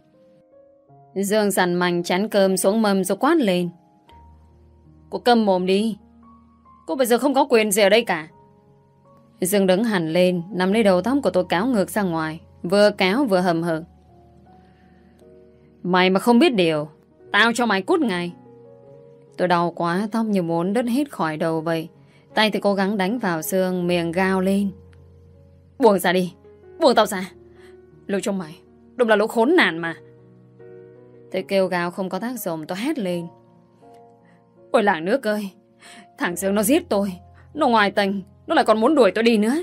Dương sẵn mạnh chán cơm xuống mâm rồi quát lên. Cô câm mồm đi. Cô bây giờ không có quyền gì ở đây cả. Dương đứng hẳn lên Nằm lấy đầu tóc của tôi cáo ngược ra ngoài, Vừa cáo vừa hầm hực Mày mà không biết điều, Tao cho mày cút ngay. Tôi đau quá, tóc như muốn đứt hết khỏi đầu vậy. Tay thì cố gắng đánh vào xương, Miệng gao lên. Buông ra đi, Buông tao ra. Lũ trong mày, Đúng là lũ khốn nạn mà. Tôi kêu gào không có tác dụng, Tôi hét lên. Ôi làng nước ơi, Thằng Dương nó giết tôi, Nó ngoài tình. Nó lại còn muốn đuổi tôi đi nữa.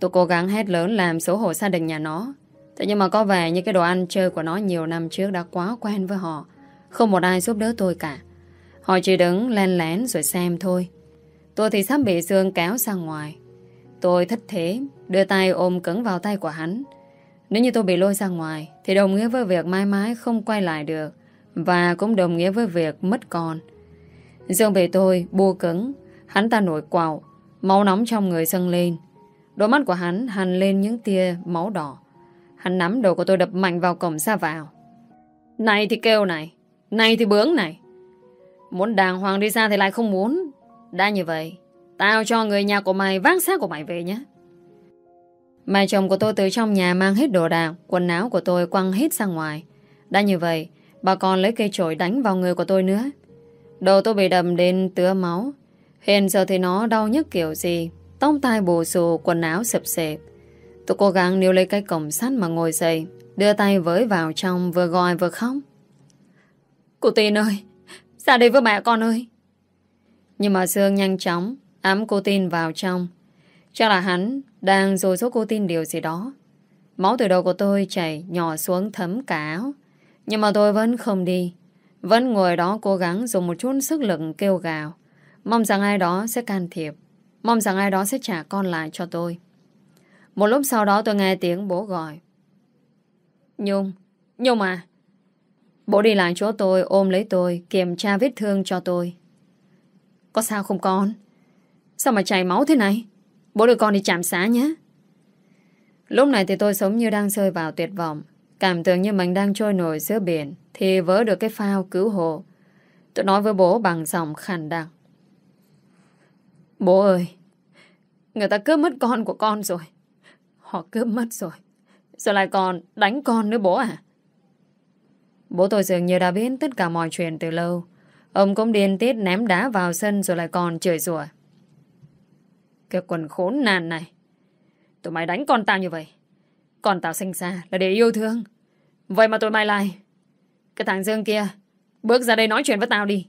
Tôi cố gắng hét lớn làm xấu hổ gia đình nhà nó. Thế nhưng mà có vẻ như cái đồ ăn chơi của nó nhiều năm trước đã quá quen với họ. Không một ai giúp đỡ tôi cả. Họ chỉ đứng len lén rồi xem thôi. Tôi thì sắp bị Dương kéo sang ngoài. Tôi thất thế, Đưa tay ôm cứng vào tay của hắn. Nếu như tôi bị lôi ra ngoài, Thì đồng nghĩa với việc mãi mãi không quay lại được, Và cũng đồng nghĩa với việc mất con. Dương bị tôi bua cứng Hắn ta nổi quào Máu nóng trong người dâng lên. Đôi mắt của hắn hằn lên những tia máu đỏ. Hắn nắm đầu của tôi đập mạnh vào cổng ra vào. Này thì kêu này Này thì bướng này. Muốn đàng hoàng đi ra thì lại không muốn. Đã như vậy, Tao cho người nhà của mày vác xác của mày về nhé. Mẹ chồng của tôi từ trong nhà mang hết đồ đạc, Quần áo của tôi quăng hết ra ngoài. Đã như vậy, Bà còn lấy cây chổi đánh vào người của tôi nữa. Đầu tôi bị đầm đến tứa máu. Hiện giờ thì nó đau nhức kiểu gì. Tóc tai bù xù, Quần áo sập sẹp. Tôi cố gắng níu lấy cái cổng sắt mà ngồi dậy, Đưa tay với vào trong, Vừa gọi vừa khóc. Cô Tin ơi, Ra đây với mẹ con ơi. Nhưng mà Dương nhanh chóng Ấm cô tin vào trong. Chắc là hắn đang rồi số cô tin điều gì đó. Máu từ đầu của tôi chảy Nhỏ xuống thấm cả áo. Nhưng mà tôi vẫn không đi. Vẫn ngồi đó cố gắng dùng một chút sức lực kêu gào. Mong rằng ai đó sẽ can thiệp. Mong rằng ai đó sẽ trả con lại cho tôi. Một lúc sau đó tôi nghe tiếng bố gọi. Nhung Nhung à. Bố đi lại chỗ tôi ôm lấy tôi, Kiểm tra vết thương cho tôi. Có sao không con? Sao mà chảy máu thế này? Bố đưa con đi chạm xá nhé. Lúc này thì tôi sống như đang rơi vào tuyệt vọng. Cảm tưởng như mình đang trôi nổi giữa biển, Thì vỡ được cái phao cứu hộ. Tôi nói với bố bằng giọng khàn đặc. Bố ơi, Người ta cướp mất con của con rồi. Họ cướp mất rồi. Rồi lại còn đánh con nữa bố à? Bố tôi dường như đã biết tất cả mọi chuyện từ lâu. Ông cũng điên tiết ném đá vào sân Rồi lại còn chửi rủa. Cái quần khốn nạn này. Tụi mày đánh con tao như vậy. Con tao sinh ra là để yêu thương. Vậy mà tụi mày lại. Cái thằng Dương kia, Bước ra đây nói chuyện với tao đi.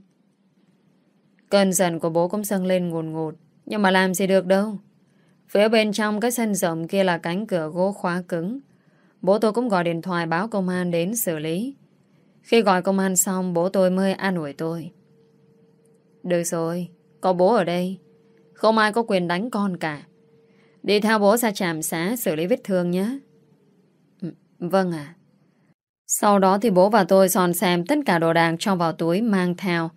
Cơn giận của bố cũng dâng lên ngùn ngụt. Nhưng mà làm gì được đâu. Phía bên trong cái sân rộng kia là cánh cửa gỗ khóa cứng. Bố tôi cũng gọi điện thoại báo công an đến xử lý. Khi gọi công an xong, Bố tôi mới an ủi tôi. Được rồi, Có bố ở đây. Không ai có quyền đánh con cả. Đi theo bố ra trạm xá xử lý vết thương nhé. Vâng ạ. Sau đó thì bố và tôi dọn xem tất cả đồ đạc cho vào túi mang theo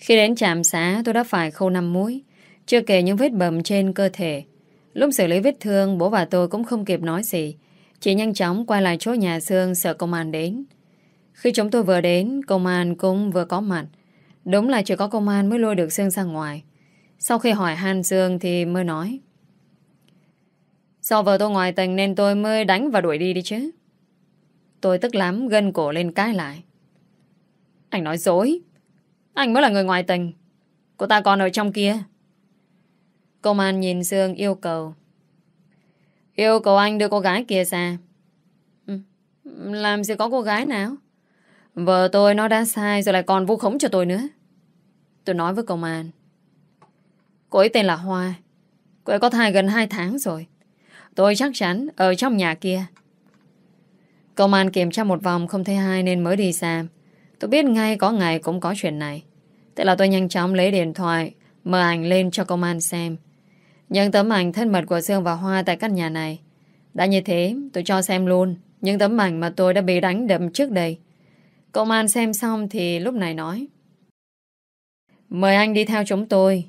khi đến trạm xá, tôi đã phải khâu năm mũi Chưa kể những vết bầm trên cơ thể. Lúc xử lý vết thương, Bố và tôi cũng không kịp nói gì. Chỉ nhanh chóng quay lại chỗ nhà xương Sợ công an đến. Khi chúng tôi vừa đến, Công an cũng vừa có mặt. Đúng là chỉ có công an mới lôi được xương ra ngoài. Sau khi hỏi Han Dương Thì mới nói, Do vợ tôi ngoài tình Nên tôi mới đánh và đuổi đi đi chứ. Tôi tức lắm, gân cổ lên cái lại. Anh nói dối anh mới là người ngoài tình. Cô ta còn ở trong kia. Công an nhìn Dương yêu cầu. Yêu cầu anh đưa cô gái kia ra. Ừ, Làm gì có cô gái nào? Vợ tôi nó đã sai Rồi lại còn vu khống cho tôi nữa. Tôi nói với công an. Cô ấy tên là Hoa. Cô ấy có thai gần 2 tháng rồi. Tôi chắc chắn ở trong nhà kia. Công an kiểm tra một vòng Không thấy hai nên mới đi xa Tôi biết ngay có ngày cũng có chuyện này. Thế là tôi nhanh chóng lấy điện thoại, Mở ảnh lên cho công an xem. Những tấm ảnh thân mật của Dương và Hoa Tại căn nhà này, Đã như thế, tôi cho xem luôn. Những tấm ảnh mà tôi đã bị đánh đậm trước đây. Công an xem xong Thì lúc này nói, Mời anh đi theo chúng tôi.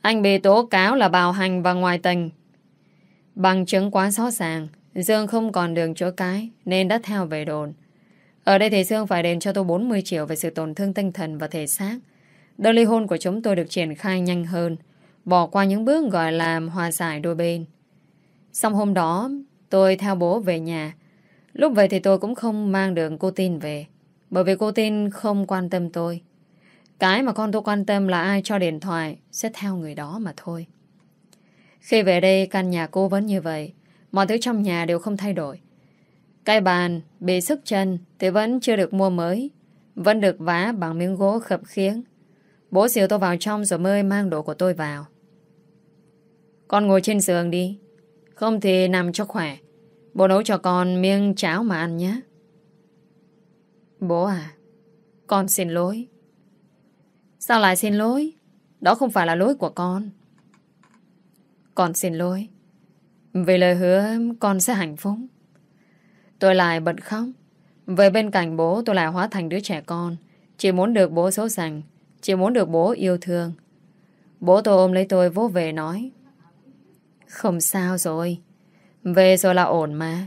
Anh bị tố cáo là bào hành và ngoài tình Bằng chứng quá rõ ràng, Dương không còn đường chối cái, Nên đã theo về đồn. Ở đây thì Dương phải đền cho tôi 40 triệu Về sự tổn thương tinh thần và thể xác Đơn ly hôn của chúng tôi được triển khai nhanh hơn, bỏ qua những bước gọi là hòa giải đôi bên. Xong hôm đó, tôi theo bố về nhà. Lúc về thì tôi cũng không mang được cô tin về, bởi vì cô tin không quan tâm tôi. Cái mà con tôi quan tâm là ai cho điện thoại sẽ theo người đó mà thôi. Khi về đây căn nhà cô vẫn như vậy, mọi thứ trong nhà đều không thay đổi. Cái bàn bị sức chân thì vẫn chưa được mua mới, vẫn được vá bằng miếng gỗ khập khiếng. Bố xìu tôi vào trong rồi mới mang đồ của tôi vào. Con ngồi trên giường đi. Không thì nằm cho khỏe. Bố nấu cho con miếng cháo mà ăn nhé. Bố à, Con xin lỗi. Sao lại xin lỗi? Đó không phải là lỗi của con. Con xin lỗi. Vì lời hứa con sẽ hạnh phúc. Tôi lại bật khóc. Về bên cạnh bố tôi lại hóa thành đứa trẻ con. Chỉ muốn được bố xấu sành. Chỉ muốn được bố yêu thương. Bố tôi ôm lấy tôi vô về nói. Không sao rồi. Về rồi là ổn mà.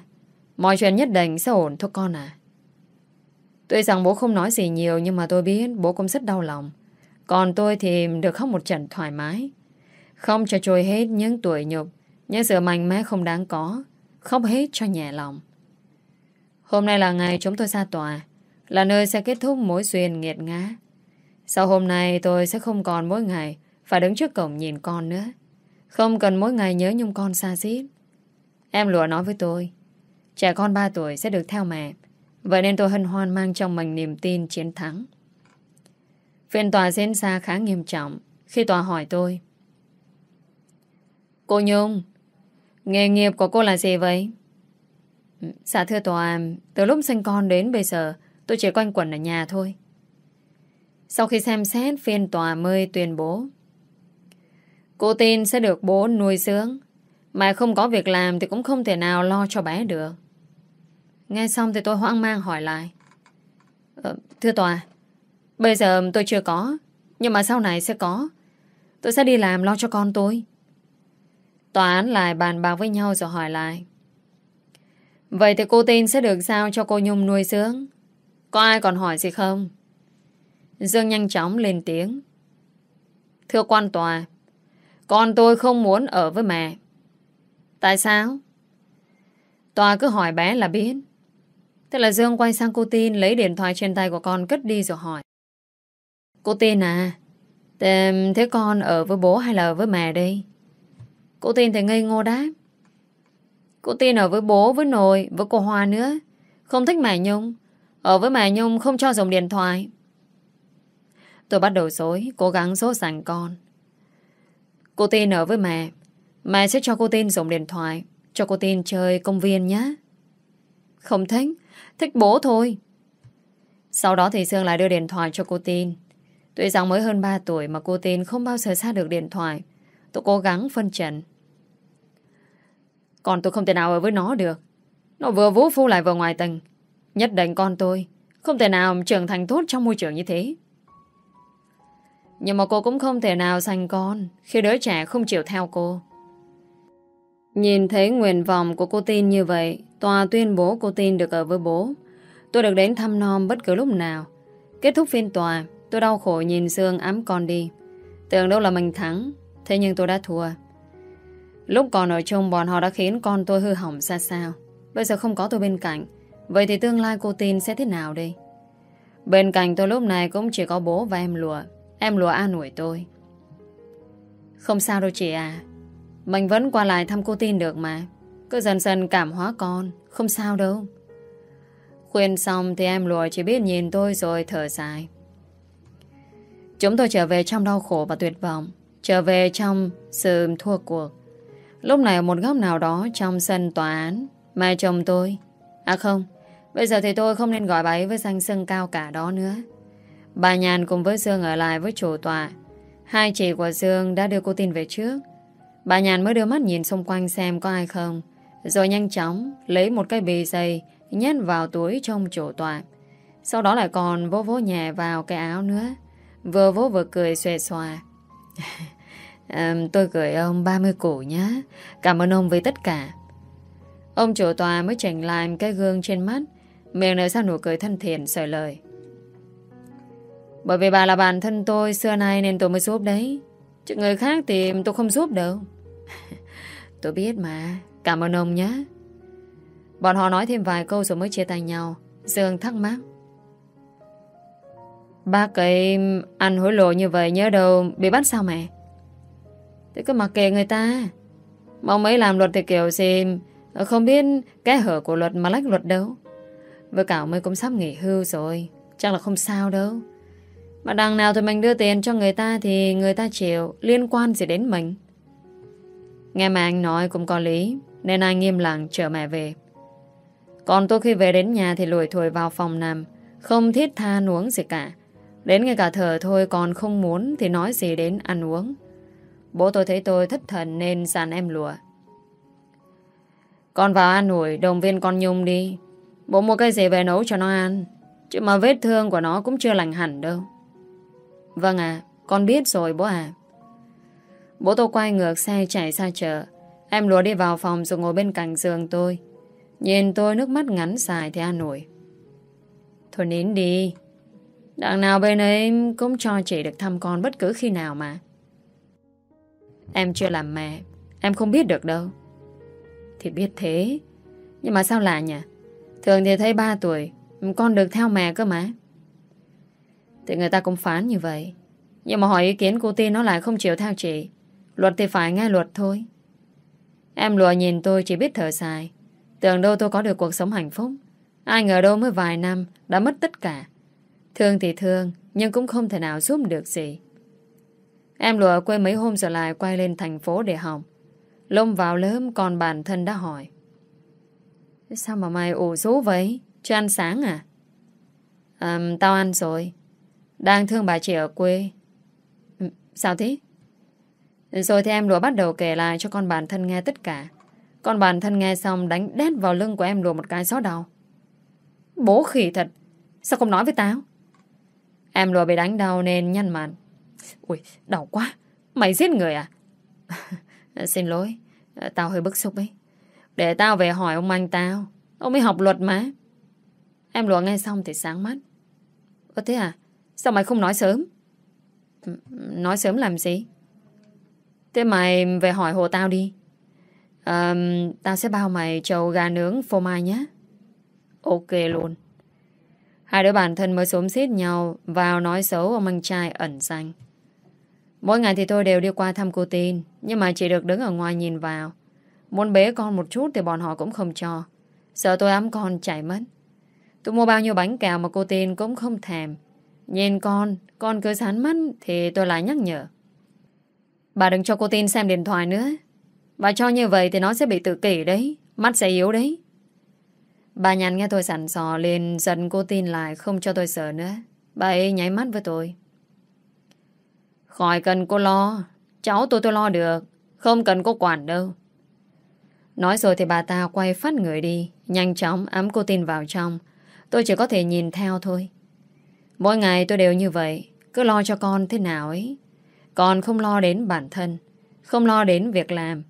Mọi chuyện nhất định sẽ ổn thôi con à. Tuy rằng bố không nói gì nhiều nhưng mà tôi biết bố cũng rất đau lòng. Còn tôi thì được khóc một trận thoải mái. Không cho trôi hết những tuổi nhục, những sự mạnh mẽ không đáng có. Khóc hết cho nhẹ lòng. Hôm nay là ngày chúng tôi ra tòa, là nơi sẽ kết thúc mối duyên nghiệt ngã. Sau hôm nay tôi sẽ không còn mỗi ngày phải đứng trước cổng nhìn con nữa. Không cần mỗi ngày nhớ nhung con xa xít. Em lụa nói với tôi, trẻ con 3 tuổi sẽ được theo mẹ. Vậy nên tôi hân hoan mang trong mình niềm tin chiến thắng. Phiên tòa diễn ra khá nghiêm trọng khi tòa hỏi tôi. Cô Nhung, nghề nghiệp của cô là gì vậy? Dạ thưa tòa, từ lúc sinh con đến bây giờ tôi chỉ quanh quẩn ở nhà thôi. Sau khi xem xét, phiên tòa mới tuyên bố. Cô tin sẽ được bố nuôi dưỡng, mà không có việc làm thì cũng không thể nào lo cho bé được. Nghe xong thì tôi hoang mang hỏi lại. Ờ, thưa tòa, bây giờ tôi chưa có, nhưng mà sau này sẽ có. Tôi sẽ đi làm lo cho con tôi. Tòa án lại bàn bạc với nhau rồi hỏi lại. Vậy thì cô tin sẽ được sao cho cô Nhung nuôi dưỡng. Có ai còn hỏi gì không? Dương nhanh chóng lên tiếng. Thưa quan tòa, con tôi không muốn ở với mẹ. Tại sao? Tòa cứ hỏi bé là biết. Thế là Dương quay sang cô Tin lấy điện thoại trên tay của con cất đi rồi hỏi. Cô Tin à, thế con ở với bố hay là ở với mẹ đây? Cô Tin thì ngây ngô đáp. Cô Tin ở với bố, với nội, với cô Hoa nữa. Không thích mẹ Nhung. Ở với mẹ Nhung không cho dùng điện thoại. Tôi bắt đầu dối, cố gắng dỗ dành con. Cô Tin ở với mẹ. Mẹ sẽ cho cô Tin dùng điện thoại. Cho cô Tin chơi công viên nhé. Không thích. Thích bố thôi. Sau đó thì Sương lại đưa điện thoại cho cô Tin. Tuy rằng mới hơn 3 tuổi mà cô Tin không bao giờ xa được điện thoại. Tôi cố gắng phân trần. Còn tôi không thể nào ở với nó được. Nó vừa vũ phu lại vừa ngoài tầng, Nhất định con tôi không thể nào trưởng thành tốt trong môi trường như thế. Nhưng mà cô cũng không thể nào sanh con khi đứa trẻ không chịu theo cô. Nhìn thấy nguyện vọng của cô tin như vậy, tòa tuyên bố cô tin được ở với bố. Tôi được đến thăm non bất cứ lúc nào. Kết thúc phiên tòa, tôi đau khổ nhìn Dương ám con đi. Tưởng đâu là mình thắng, thế nhưng tôi đã thua. Lúc còn ở chung bọn họ đã khiến con tôi hư hỏng ra sao. Bây giờ không có tôi bên cạnh, vậy thì tương lai cô tin sẽ thế nào đây? Bên cạnh tôi lúc này cũng chỉ có bố và em lùa. Em lùa an ủi tôi. Không sao đâu chị à. Mình vẫn qua lại thăm cô tin được mà. Cứ dần dần cảm hóa con. Không sao đâu. Khuyên xong thì em lùa chỉ biết nhìn tôi rồi thở dài. Chúng tôi trở về trong đau khổ và tuyệt vọng. Trở về trong sự thua cuộc. Lúc này ở một góc nào đó trong sân tòa án, mai chồng tôi... À không, bây giờ thì tôi không nên gọi bà ấy với danh sưng cao cả đó nữa. Bà Nhàn cùng với Dương ở lại với chủ tòa. Hai chị của Dương đã đưa cô tin về trước. Bà Nhàn mới đưa mắt nhìn xung quanh xem có ai không. Rồi nhanh chóng lấy một cái bì dày nhét vào túi trong chủ tòa. Sau đó lại còn vỗ vỗ nhẹ vào cái áo nữa. Vừa vỗ vừa cười xòe xòa. à, tôi gửi ông 30 củ nhé. Cảm ơn ông với tất cả. Ông chủ tòa mới chỉnh lại cái gương trên mắt. Miệng nở ra nụ cười thân thiện sợi lời. Bởi vì bà là bạn thân tôi xưa nay nên tôi mới giúp đấy. Chứ người khác thì tôi không giúp đâu. tôi biết mà. Cảm ơn ông nhé. Bọn họ nói thêm vài câu rồi mới chia tay nhau. Dương thắc mắc. Bác ấy ăn hối lộ như vậy nhớ đâu bị bắt sao mẹ? Thế cứ mặc kệ người ta. Mong mấy làm luật thì kiểu gì, không biết cái hở của luật mà lách luật đâu. Với cả mới cũng sắp nghỉ hưu rồi. Chắc là không sao đâu. Mà đằng nào thì mình đưa tiền cho người ta Thì người ta chịu, Liên quan gì đến mình Nghe mà anh nói cũng có lý, Nên anh nghiêm lặng chờ mẹ về Còn tôi khi về đến nhà Thì lùi thổi vào phòng nằm, Không thiết tha uống gì cả Đến ngay cả thở thôi còn không muốn Thì nói gì đến ăn uống Bố tôi thấy tôi thất thần nên sàn em lùa. Con vào ăn ủi Đồng viên con Nhung đi. Bố mua cái gì về nấu cho nó ăn, Chứ mà vết thương của nó cũng chưa lành hẳn đâu. Vâng à Con biết rồi bố à Bố tôi quay ngược xe chạy xa chợ. Em lùa đi vào phòng rồi ngồi bên cạnh giường tôi. Nhìn tôi nước mắt ngắn dài thì an ủi. Thôi nín đi. Đằng nào bên ấy cũng cho chị được thăm con bất cứ khi nào mà. Em chưa làm mẹ, Em không biết được đâu. Thì biết thế, Nhưng mà sao lạ nhỉ? Thường thì thấy 3 tuổi, Con được theo mẹ cơ mà. Thì người ta cũng phán như vậy, Nhưng mà hỏi ý kiến cô tin nó lại không chịu theo chị. Luật thì phải nghe luật thôi. Em lùa nhìn tôi chỉ biết thở dài. Tưởng đâu tôi có được cuộc sống hạnh phúc. Ai ngờ đâu mới vài năm Đã mất tất cả. Thương thì thương, Nhưng cũng không thể nào giúp được gì. Em lùa quê mấy hôm rồi lại Quay lên thành phố để học. Lông vào lớm còn bản thân đã hỏi. Sao mà mày ủ rũ vậy? Chưa ăn sáng à? À Tao ăn rồi. Đang thương bà chị ở quê. Sao thế? Rồi thì em lùa bắt đầu kể lại cho con bản thân nghe tất cả. Con bản thân nghe xong đánh đét vào lưng của em lùa một cái gió đau. Bố khỉ thật. Sao không nói với tao? Em lùa bị đánh đau nên nhăn mặt. Ui đau quá. Mày giết người à? Xin lỗi. Tao hơi bức xúc ấy. Để tao về hỏi ông anh tao. Ông ấy học luật mà. Em lùa nghe xong thì sáng mắt. Ơ thế à? Sao mày không nói sớm? Nói sớm làm gì? Thế mày về hỏi hồ tao đi. À, Tao sẽ bao mày trầu gà nướng phô mai nhé. Ok luôn. Hai đứa bản thân mới xúm xít nhau Vào nói xấu ông anh trai ẩn danh. Mỗi ngày thì tôi đều đi qua thăm cô tin, Nhưng mà chỉ được đứng ở ngoài nhìn vào. Muốn bế con một chút thì bọn họ cũng không cho. Sợ tôi ấm con chạy mất. Tôi mua bao nhiêu bánh kẹo mà cô tin cũng không thèm. Nhìn con Con cứ sán mắt Thì tôi lại nhắc nhở. Bà đừng cho cô tin xem điện thoại nữa. Bà cho như vậy thì nó sẽ bị tự kỷ đấy. Mắt sẽ yếu đấy. Bà nhàn nghe tôi sẵn sò liền giận cô tin lại không cho tôi sợ nữa. Bà ấy nháy mắt với tôi. Khỏi cần cô lo. Cháu tôi tôi lo được. Không cần cô quản đâu. Nói rồi thì bà ta quay phát người đi. Nhanh chóng ấm cô tin vào trong. Tôi chỉ có thể nhìn theo thôi. Mỗi ngày tôi đều như vậy. Cứ lo cho con thế nào ấy. Còn không lo đến bản thân. Không lo đến việc làm.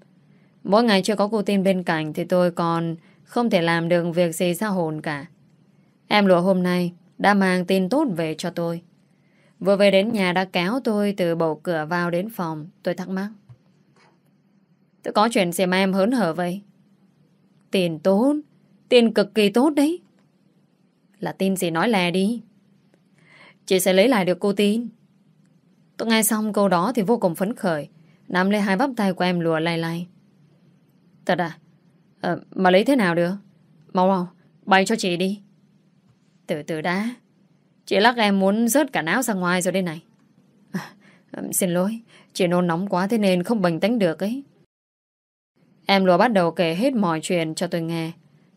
Mỗi ngày chưa có cô tin bên cạnh Thì tôi còn không thể làm được việc gì ra hồn cả. Em lụa hôm nay Đã mang tin tốt về cho tôi. Vừa về đến nhà đã kéo tôi Từ bầu cửa vào đến phòng. Tôi thắc mắc. Tôi có chuyện gì mà em hớn hở vậy? Tiền tốt Tiền cực kỳ tốt đấy. Là tin gì nói lè đi. Chị sẽ lấy lại được cô tin. Tôi nghe xong câu đó thì vô cùng phấn khởi. Nắm lấy hai bắp tay của em lùa lay lay. Thật à? À Mà lấy thế nào được? Mau mau, bay cho chị đi. Từ từ đã. Chị lắc em muốn rớt cả não ra ngoài rồi đây này. À, Xin lỗi Chị nôn nóng quá thế nên không bình tĩnh được ấy. Em lùa bắt đầu kể hết mọi chuyện cho tôi nghe.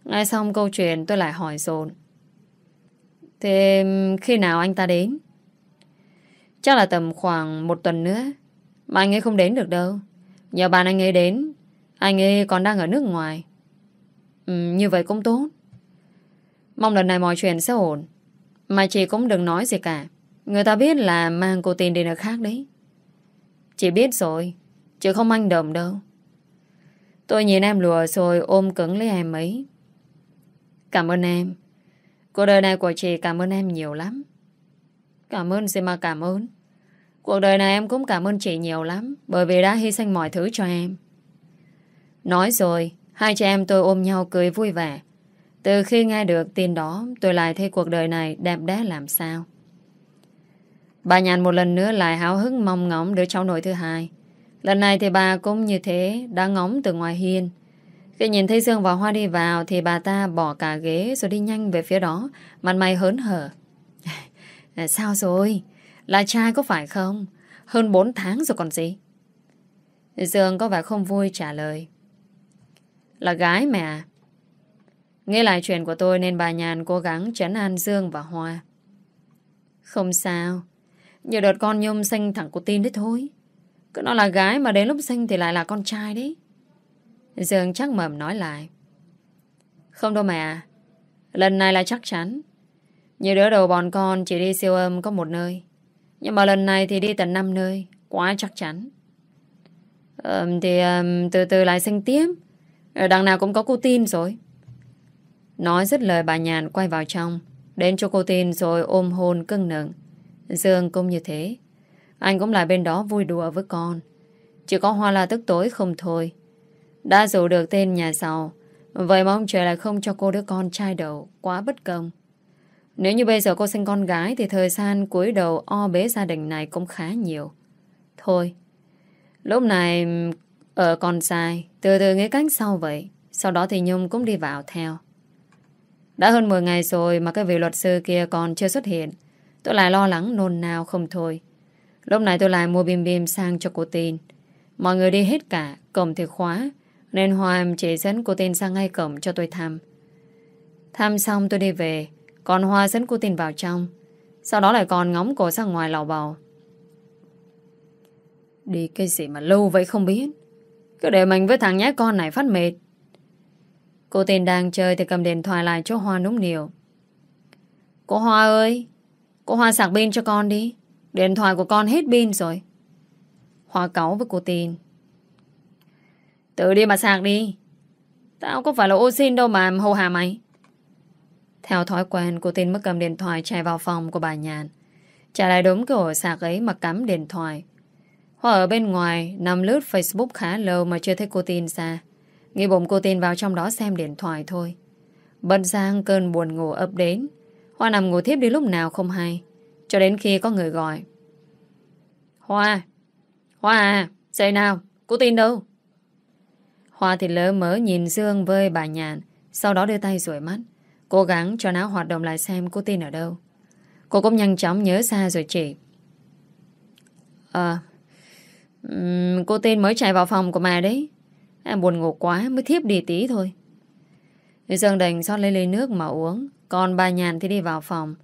Nghe xong câu chuyện tôi lại hỏi dồn. Thế khi nào anh ta đến? Chắc là tầm khoảng một tuần nữa. Mà anh ấy không đến được đâu. Nhờ bạn anh ấy đến Anh ấy còn đang ở nước ngoài. Ừ, Như vậy cũng tốt. Mong lần này mọi chuyện sẽ ổn. Mà chị cũng đừng nói gì cả. Người ta biết là mang cô tin đi nơi khác đấy. Chị biết rồi chị không anh đồng đâu. Tôi nhìn em lùa rồi ôm cứng lấy em ấy. Cảm ơn em. Cuộc đời này của chị cảm ơn em nhiều lắm. Cảm ơn gì mà cảm ơn. Cuộc đời này em cũng cảm ơn chị nhiều lắm, Bởi vì đã hy sinh mọi thứ cho em. Nói rồi, Hai chị em tôi ôm nhau cười vui vẻ. Từ khi nghe được tin đó, Tôi lại thấy cuộc đời này đẹp đẽ làm sao. Bà nhàn một lần nữa lại háo hức mong ngóng đứa cháu nội thứ hai. Lần này thì bà cũng như thế, Đã ngóng từ ngoài hiên. Khi nhìn thấy Dương và Hoa đi vào Thì bà ta bỏ cả ghế rồi đi nhanh về phía đó, Mặt mày hớn hở. Sao rồi? Là trai có phải không? Hơn 4 tháng rồi còn gì? Dương có vẻ không vui trả lời. Là gái mẹ à? Nghe lại chuyện của tôi Nên bà Nhàn cố gắng chấn an Dương và Hoa Không sao. nhiều đợt con Nhung sinh thằng cô tin đấy thôi. Cứ nó là gái mà đến lúc sinh thì lại là con trai đấy. Dương chắc mầm nói lại. Không đâu mẹ Lần này là chắc chắn Nhiều đứa đầu bọn con chỉ đi siêu âm có một nơi Nhưng mà lần này thì đi tận 5 nơi Quá chắc chắn um, Thì um, từ từ lại sinh tiếp đằng nào cũng có cô tin rồi Nói dứt lời, bà Nhàn quay vào trong. Đến cho cô tin rồi ôm hôn cưng nựng Dương cũng như thế. Anh cũng lại bên đó vui đùa với con. Chỉ có Hoa là tức tối không thôi. Đã dụ được tên nhà giàu. Vậy mà ông trời lại không cho cô đứa con trai đầu Quá bất công. Nếu như bây giờ cô sinh con gái Thì thời gian cuối đầu o bế gia đình này cũng khá nhiều. Thôi, Lúc này Ở con sai Từ từ nghĩ cách sau vậy. Sau đó thì Nhung cũng đi vào theo. Đã hơn 10 ngày rồi Mà cái vị luật sư kia còn chưa xuất hiện. Tôi lại lo lắng, nôn nào không thôi. Lúc này tôi lại mua bim bim sang cho cô tin. Mọi người đi hết cả, Cổng thì khóa, nên Hoa em chỉ dẫn cô tin sang ngay cổng cho tôi thăm. Thăm xong tôi đi về, Còn Hoa dẫn cô tin vào trong. Sau đó lại còn ngóng cổ sang ngoài lò bầu. Đi cái gì mà lâu vậy không biết. Cứ để mình với thằng nhái con này phát mệt. Cô tên đang chơi Thì cầm điện thoại lại cho Hoa núng niều. Cô Hoa ơi, Cô Hoa sạc pin cho con đi. Điện thoại của con hết pin rồi. Hoa cáu với cô tin. Tự đi mà sạc đi. Tao có phải là ô xin đâu mà hô hà mày. Theo thói quen, Cô tin mất cầm điện thoại chạy vào phòng của bà Nhàn. Trả lại đúng cái ổ sạc ấy Mà cắm điện thoại. Hoa ở bên ngoài nằm lướt Facebook khá lâu Mà chưa thấy cô tin ra. Nghĩ bụng cô tin vào trong đó xem điện thoại thôi. Bận sang cơn buồn ngủ ập đến. Hoa nằm ngủ thiếp đi lúc nào không hay. Cho đến khi có người gọi. Hoa! Hoa à Dậy nào Cô tin đâu? Hoa thì lỡ mở nhìn Dương với bà Nhàn Sau đó đưa tay rủi mắt. Cố gắng cho nó hoạt động lại xem cô tin ở đâu. Cô cũng nhanh chóng nhớ ra rồi chỉ. Ờ um, Cô tin mới chạy vào phòng của mẹ đấy. Em buồn ngủ quá mới thiếp đi tí thôi Dương đành xót lấy ly nước mà uống Còn bà Nhàn thì đi vào phòng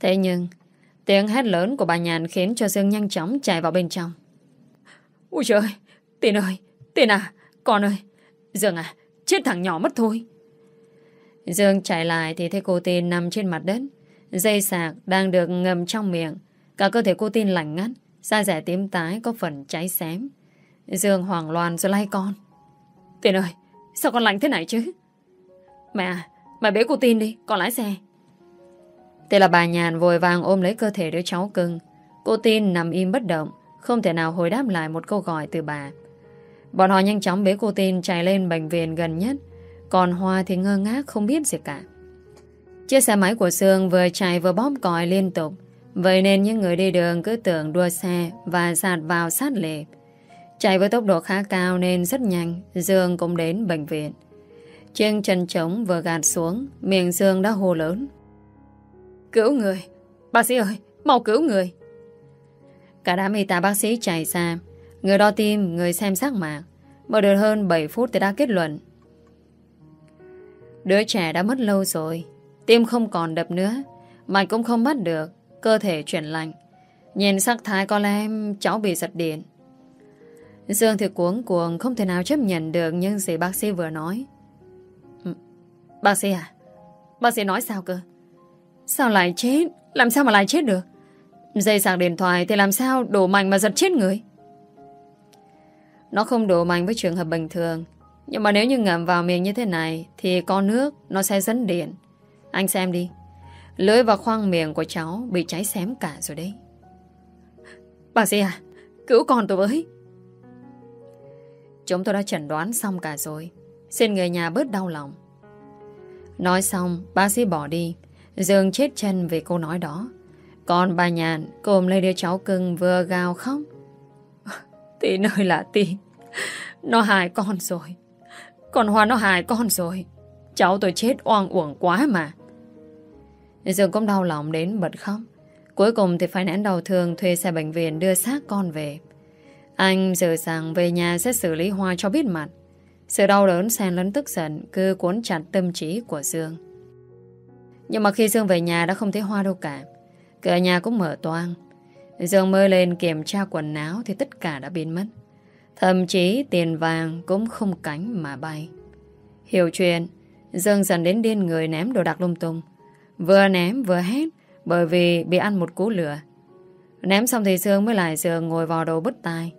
Thế nhưng Tiếng hét lớn của bà Nhàn khiến cho Dương nhanh chóng chạy vào bên trong Ôi trời Tin ơi Tin à con ơi, Dương à, chết thằng nhỏ mất thôi. Dương chạy lại thì thấy cô tin nằm trên mặt đất. Dây sạc đang được ngầm trong miệng. Cả cơ thể cô tin lạnh ngắt, da rẻ tím tái có phần cháy xém. Dương hoảng loạn rồi lay con. Tiền ơi, sao con lạnh thế này chứ? Mẹ mẹ bế cô tin đi, con lái xe. Thế là bà nhàn vội vàng ôm lấy cơ thể đứa cháu cưng. Cô tin nằm im bất động, không thể nào hồi đáp lại một câu gọi từ bà. Bọn họ nhanh chóng bế cô tin chạy lên bệnh viện gần nhất Còn Hoa thì ngơ ngác không biết gì cả Chiếc xe máy của Sương vừa chạy vừa bóp còi liên tục Vậy nên những người đi đường cứ tưởng đua xe Và sạt vào sát lề. Chạy với tốc độ khá cao nên rất nhanh Dương cũng đến bệnh viện. Trên chân trống vừa gạt xuống Miệng Dương đã hô lớn. Cứu người Bác sĩ ơi mau cứu người. Cả đám y tá bác sĩ chạy xa Người đo tim, người xem sắc mạc Mới được hơn 7 phút thì đã kết luận. Đứa trẻ đã mất lâu rồi Tim không còn đập nữa Mạch cũng không bắt được Cơ thể chuyển lạnh. Nhìn sắc thái có lẽ cháu bị giật điện. Dương thì cuống cuồng, Không thể nào chấp nhận được những gì bác sĩ vừa nói. Ừ, bác sĩ à? Bác sĩ nói sao cơ? Sao lại chết? Làm sao mà lại chết được? Dây sạc điện thoại thì làm sao đổ mạnh mà giật chết người? Nó không đổ mạnh với trường hợp bình thường. Nhưng mà nếu như ngậm vào miệng như thế này Thì con nước, nó sẽ dẫn điện. Anh xem đi. Lưỡi và khoang miệng của cháu Bị cháy xém cả rồi đấy. Bác sĩ à Cứu con tôi với. Chúng tôi đã chẩn đoán xong cả rồi. Xin người nhà bớt đau lòng. Nói xong, Bác sĩ bỏ đi. Dương chết chân vì câu nói đó. Còn bà nhàn Cồm lấy đứa cháu cưng vừa gào khóc. Tí nơi là tí Nó hại con rồi. Còn Hoa nó hại con rồi. Cháu tôi chết oan uổng quá mà. Dương cũng đau lòng đến bật khóc. Cuối cùng thì phải nén đầu thương Thuê xe bệnh viện đưa xác con về. Anh dự rằng về nhà sẽ xử lý Hoa cho biết mặt Sự đau đớn xen lẫn tức giận Cứ cuốn chặt tâm trí của Dương Nhưng mà khi Dương về nhà đã không thấy Hoa đâu cả Cửa nhà cũng mở toang. Dương mới lên kiểm tra quần áo thì tất cả đã biến mất. Thậm chí tiền vàng cũng không cánh mà bay. Hiểu chuyện, Dương dần đến điên người ném đồ đạc lung tung. Vừa ném vừa hét bởi vì bị ăn một cú lửa. Ném xong thì Dương mới lại giường ngồi vào đầu bứt tai.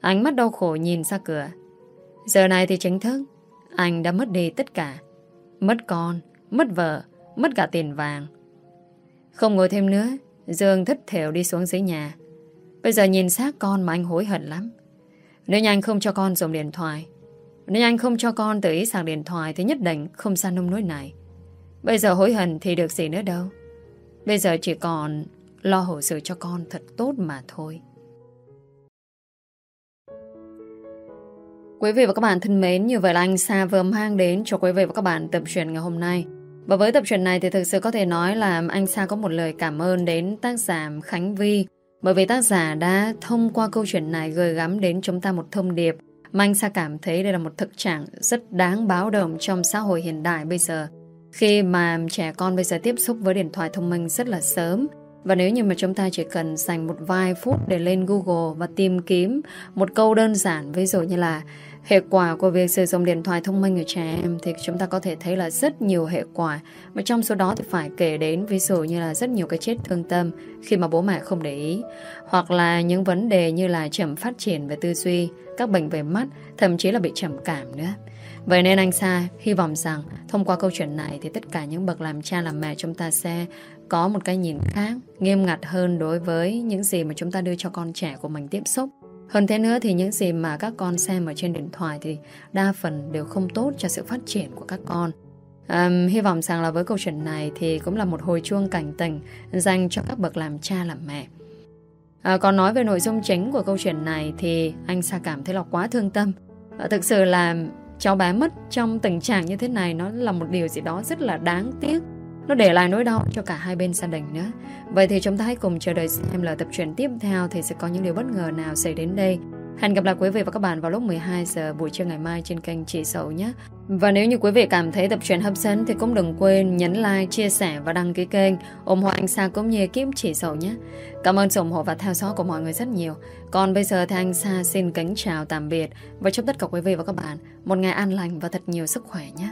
Ánh mắt đau khổ nhìn ra cửa. Giờ này thì chính thức, anh đã mất đi tất cả. Mất con, mất vợ, mất cả tiền vàng. Không ngồi thêm nữa, Dương thất thểu đi xuống dưới nhà. Bây giờ nhìn xác con mà anh hối hận lắm. Nếu anh không cho con dùng điện thoại, nếu anh không cho con tự ý sạc điện thoại thì nhất định không xa nông nỗi này. Bây giờ hối hận thì được gì nữa đâu. Bây giờ chỉ còn lo hậu sự cho con thật tốt mà thôi. Quý vị và các bạn thân mến, như vậy là anh Sa vừa mang đến cho quý vị và các bạn tập truyện ngày hôm nay. Và với tập truyện này thì thực sự có thể nói là anh Sa có một lời cảm ơn đến tác giả Khánh Vi bởi vì tác giả đã thông qua câu chuyện này gửi gắm đến chúng ta một thông điệp mà anh Sa cảm thấy đây là một thực trạng rất đáng báo động trong xã hội hiện đại bây giờ. Khi mà trẻ con bây giờ tiếp xúc với điện thoại thông minh rất là sớm và nếu như mà chúng ta chỉ cần dành một vài phút để lên Google và tìm kiếm một câu đơn giản ví dụ như là Hệ quả của việc sử dụng điện thoại thông minh ở trẻ em thì chúng ta có thể thấy là rất nhiều hệ quả. Mà trong số đó thì phải kể đến ví dụ như là rất nhiều cái chết thương tâm khi mà bố mẹ không để ý. Hoặc là những vấn đề như là chậm phát triển về tư duy, các bệnh về mắt, thậm chí là bị trầm cảm nữa. Vậy nên anh Sa hy vọng rằng thông qua câu chuyện này thì tất cả những bậc làm cha làm mẹ chúng ta sẽ có một cái nhìn khác, nghiêm ngặt hơn đối với những gì mà chúng ta đưa cho con trẻ của mình tiếp xúc. Hơn thế nữa thì những gì mà các con xem ở trên điện thoại thì đa phần đều không tốt cho sự phát triển của các con. Um, hy vọng rằng là với câu chuyện này thì cũng là một hồi chuông cảnh tỉnh dành cho các bậc làm cha làm mẹ. À, còn nói về nội dung chính của câu chuyện này thì anh Sa cảm thấy là quá thương tâm. À, thực sự là cháu bé mất trong tình trạng như thế này nó là một điều gì đó rất là đáng tiếc. Nó để lại nỗi đau cho cả hai bên gia đình nữa Vậy thì chúng ta hãy cùng chờ đợi xem là tập truyện tiếp theo Thì sẽ có những điều bất ngờ nào xảy đến đây Hẹn gặp lại quý vị và các bạn vào lúc 12 giờ buổi trưa ngày mai trên kênh Chị Sậu nhé. Và nếu như quý vị cảm thấy tập truyện hấp dẫn thì cũng đừng quên nhấn like, chia sẻ và đăng ký kênh ủng hộ anh Sa cũng như kiếm Chị Sậu nhé. Cảm ơn sự ủng hộ và theo dõi của mọi người rất nhiều. Còn bây giờ thì anh Sa xin kính chào tạm biệt và chúc tất cả quý vị và các bạn một ngày an lành và thật nhiều sức khỏe nhé.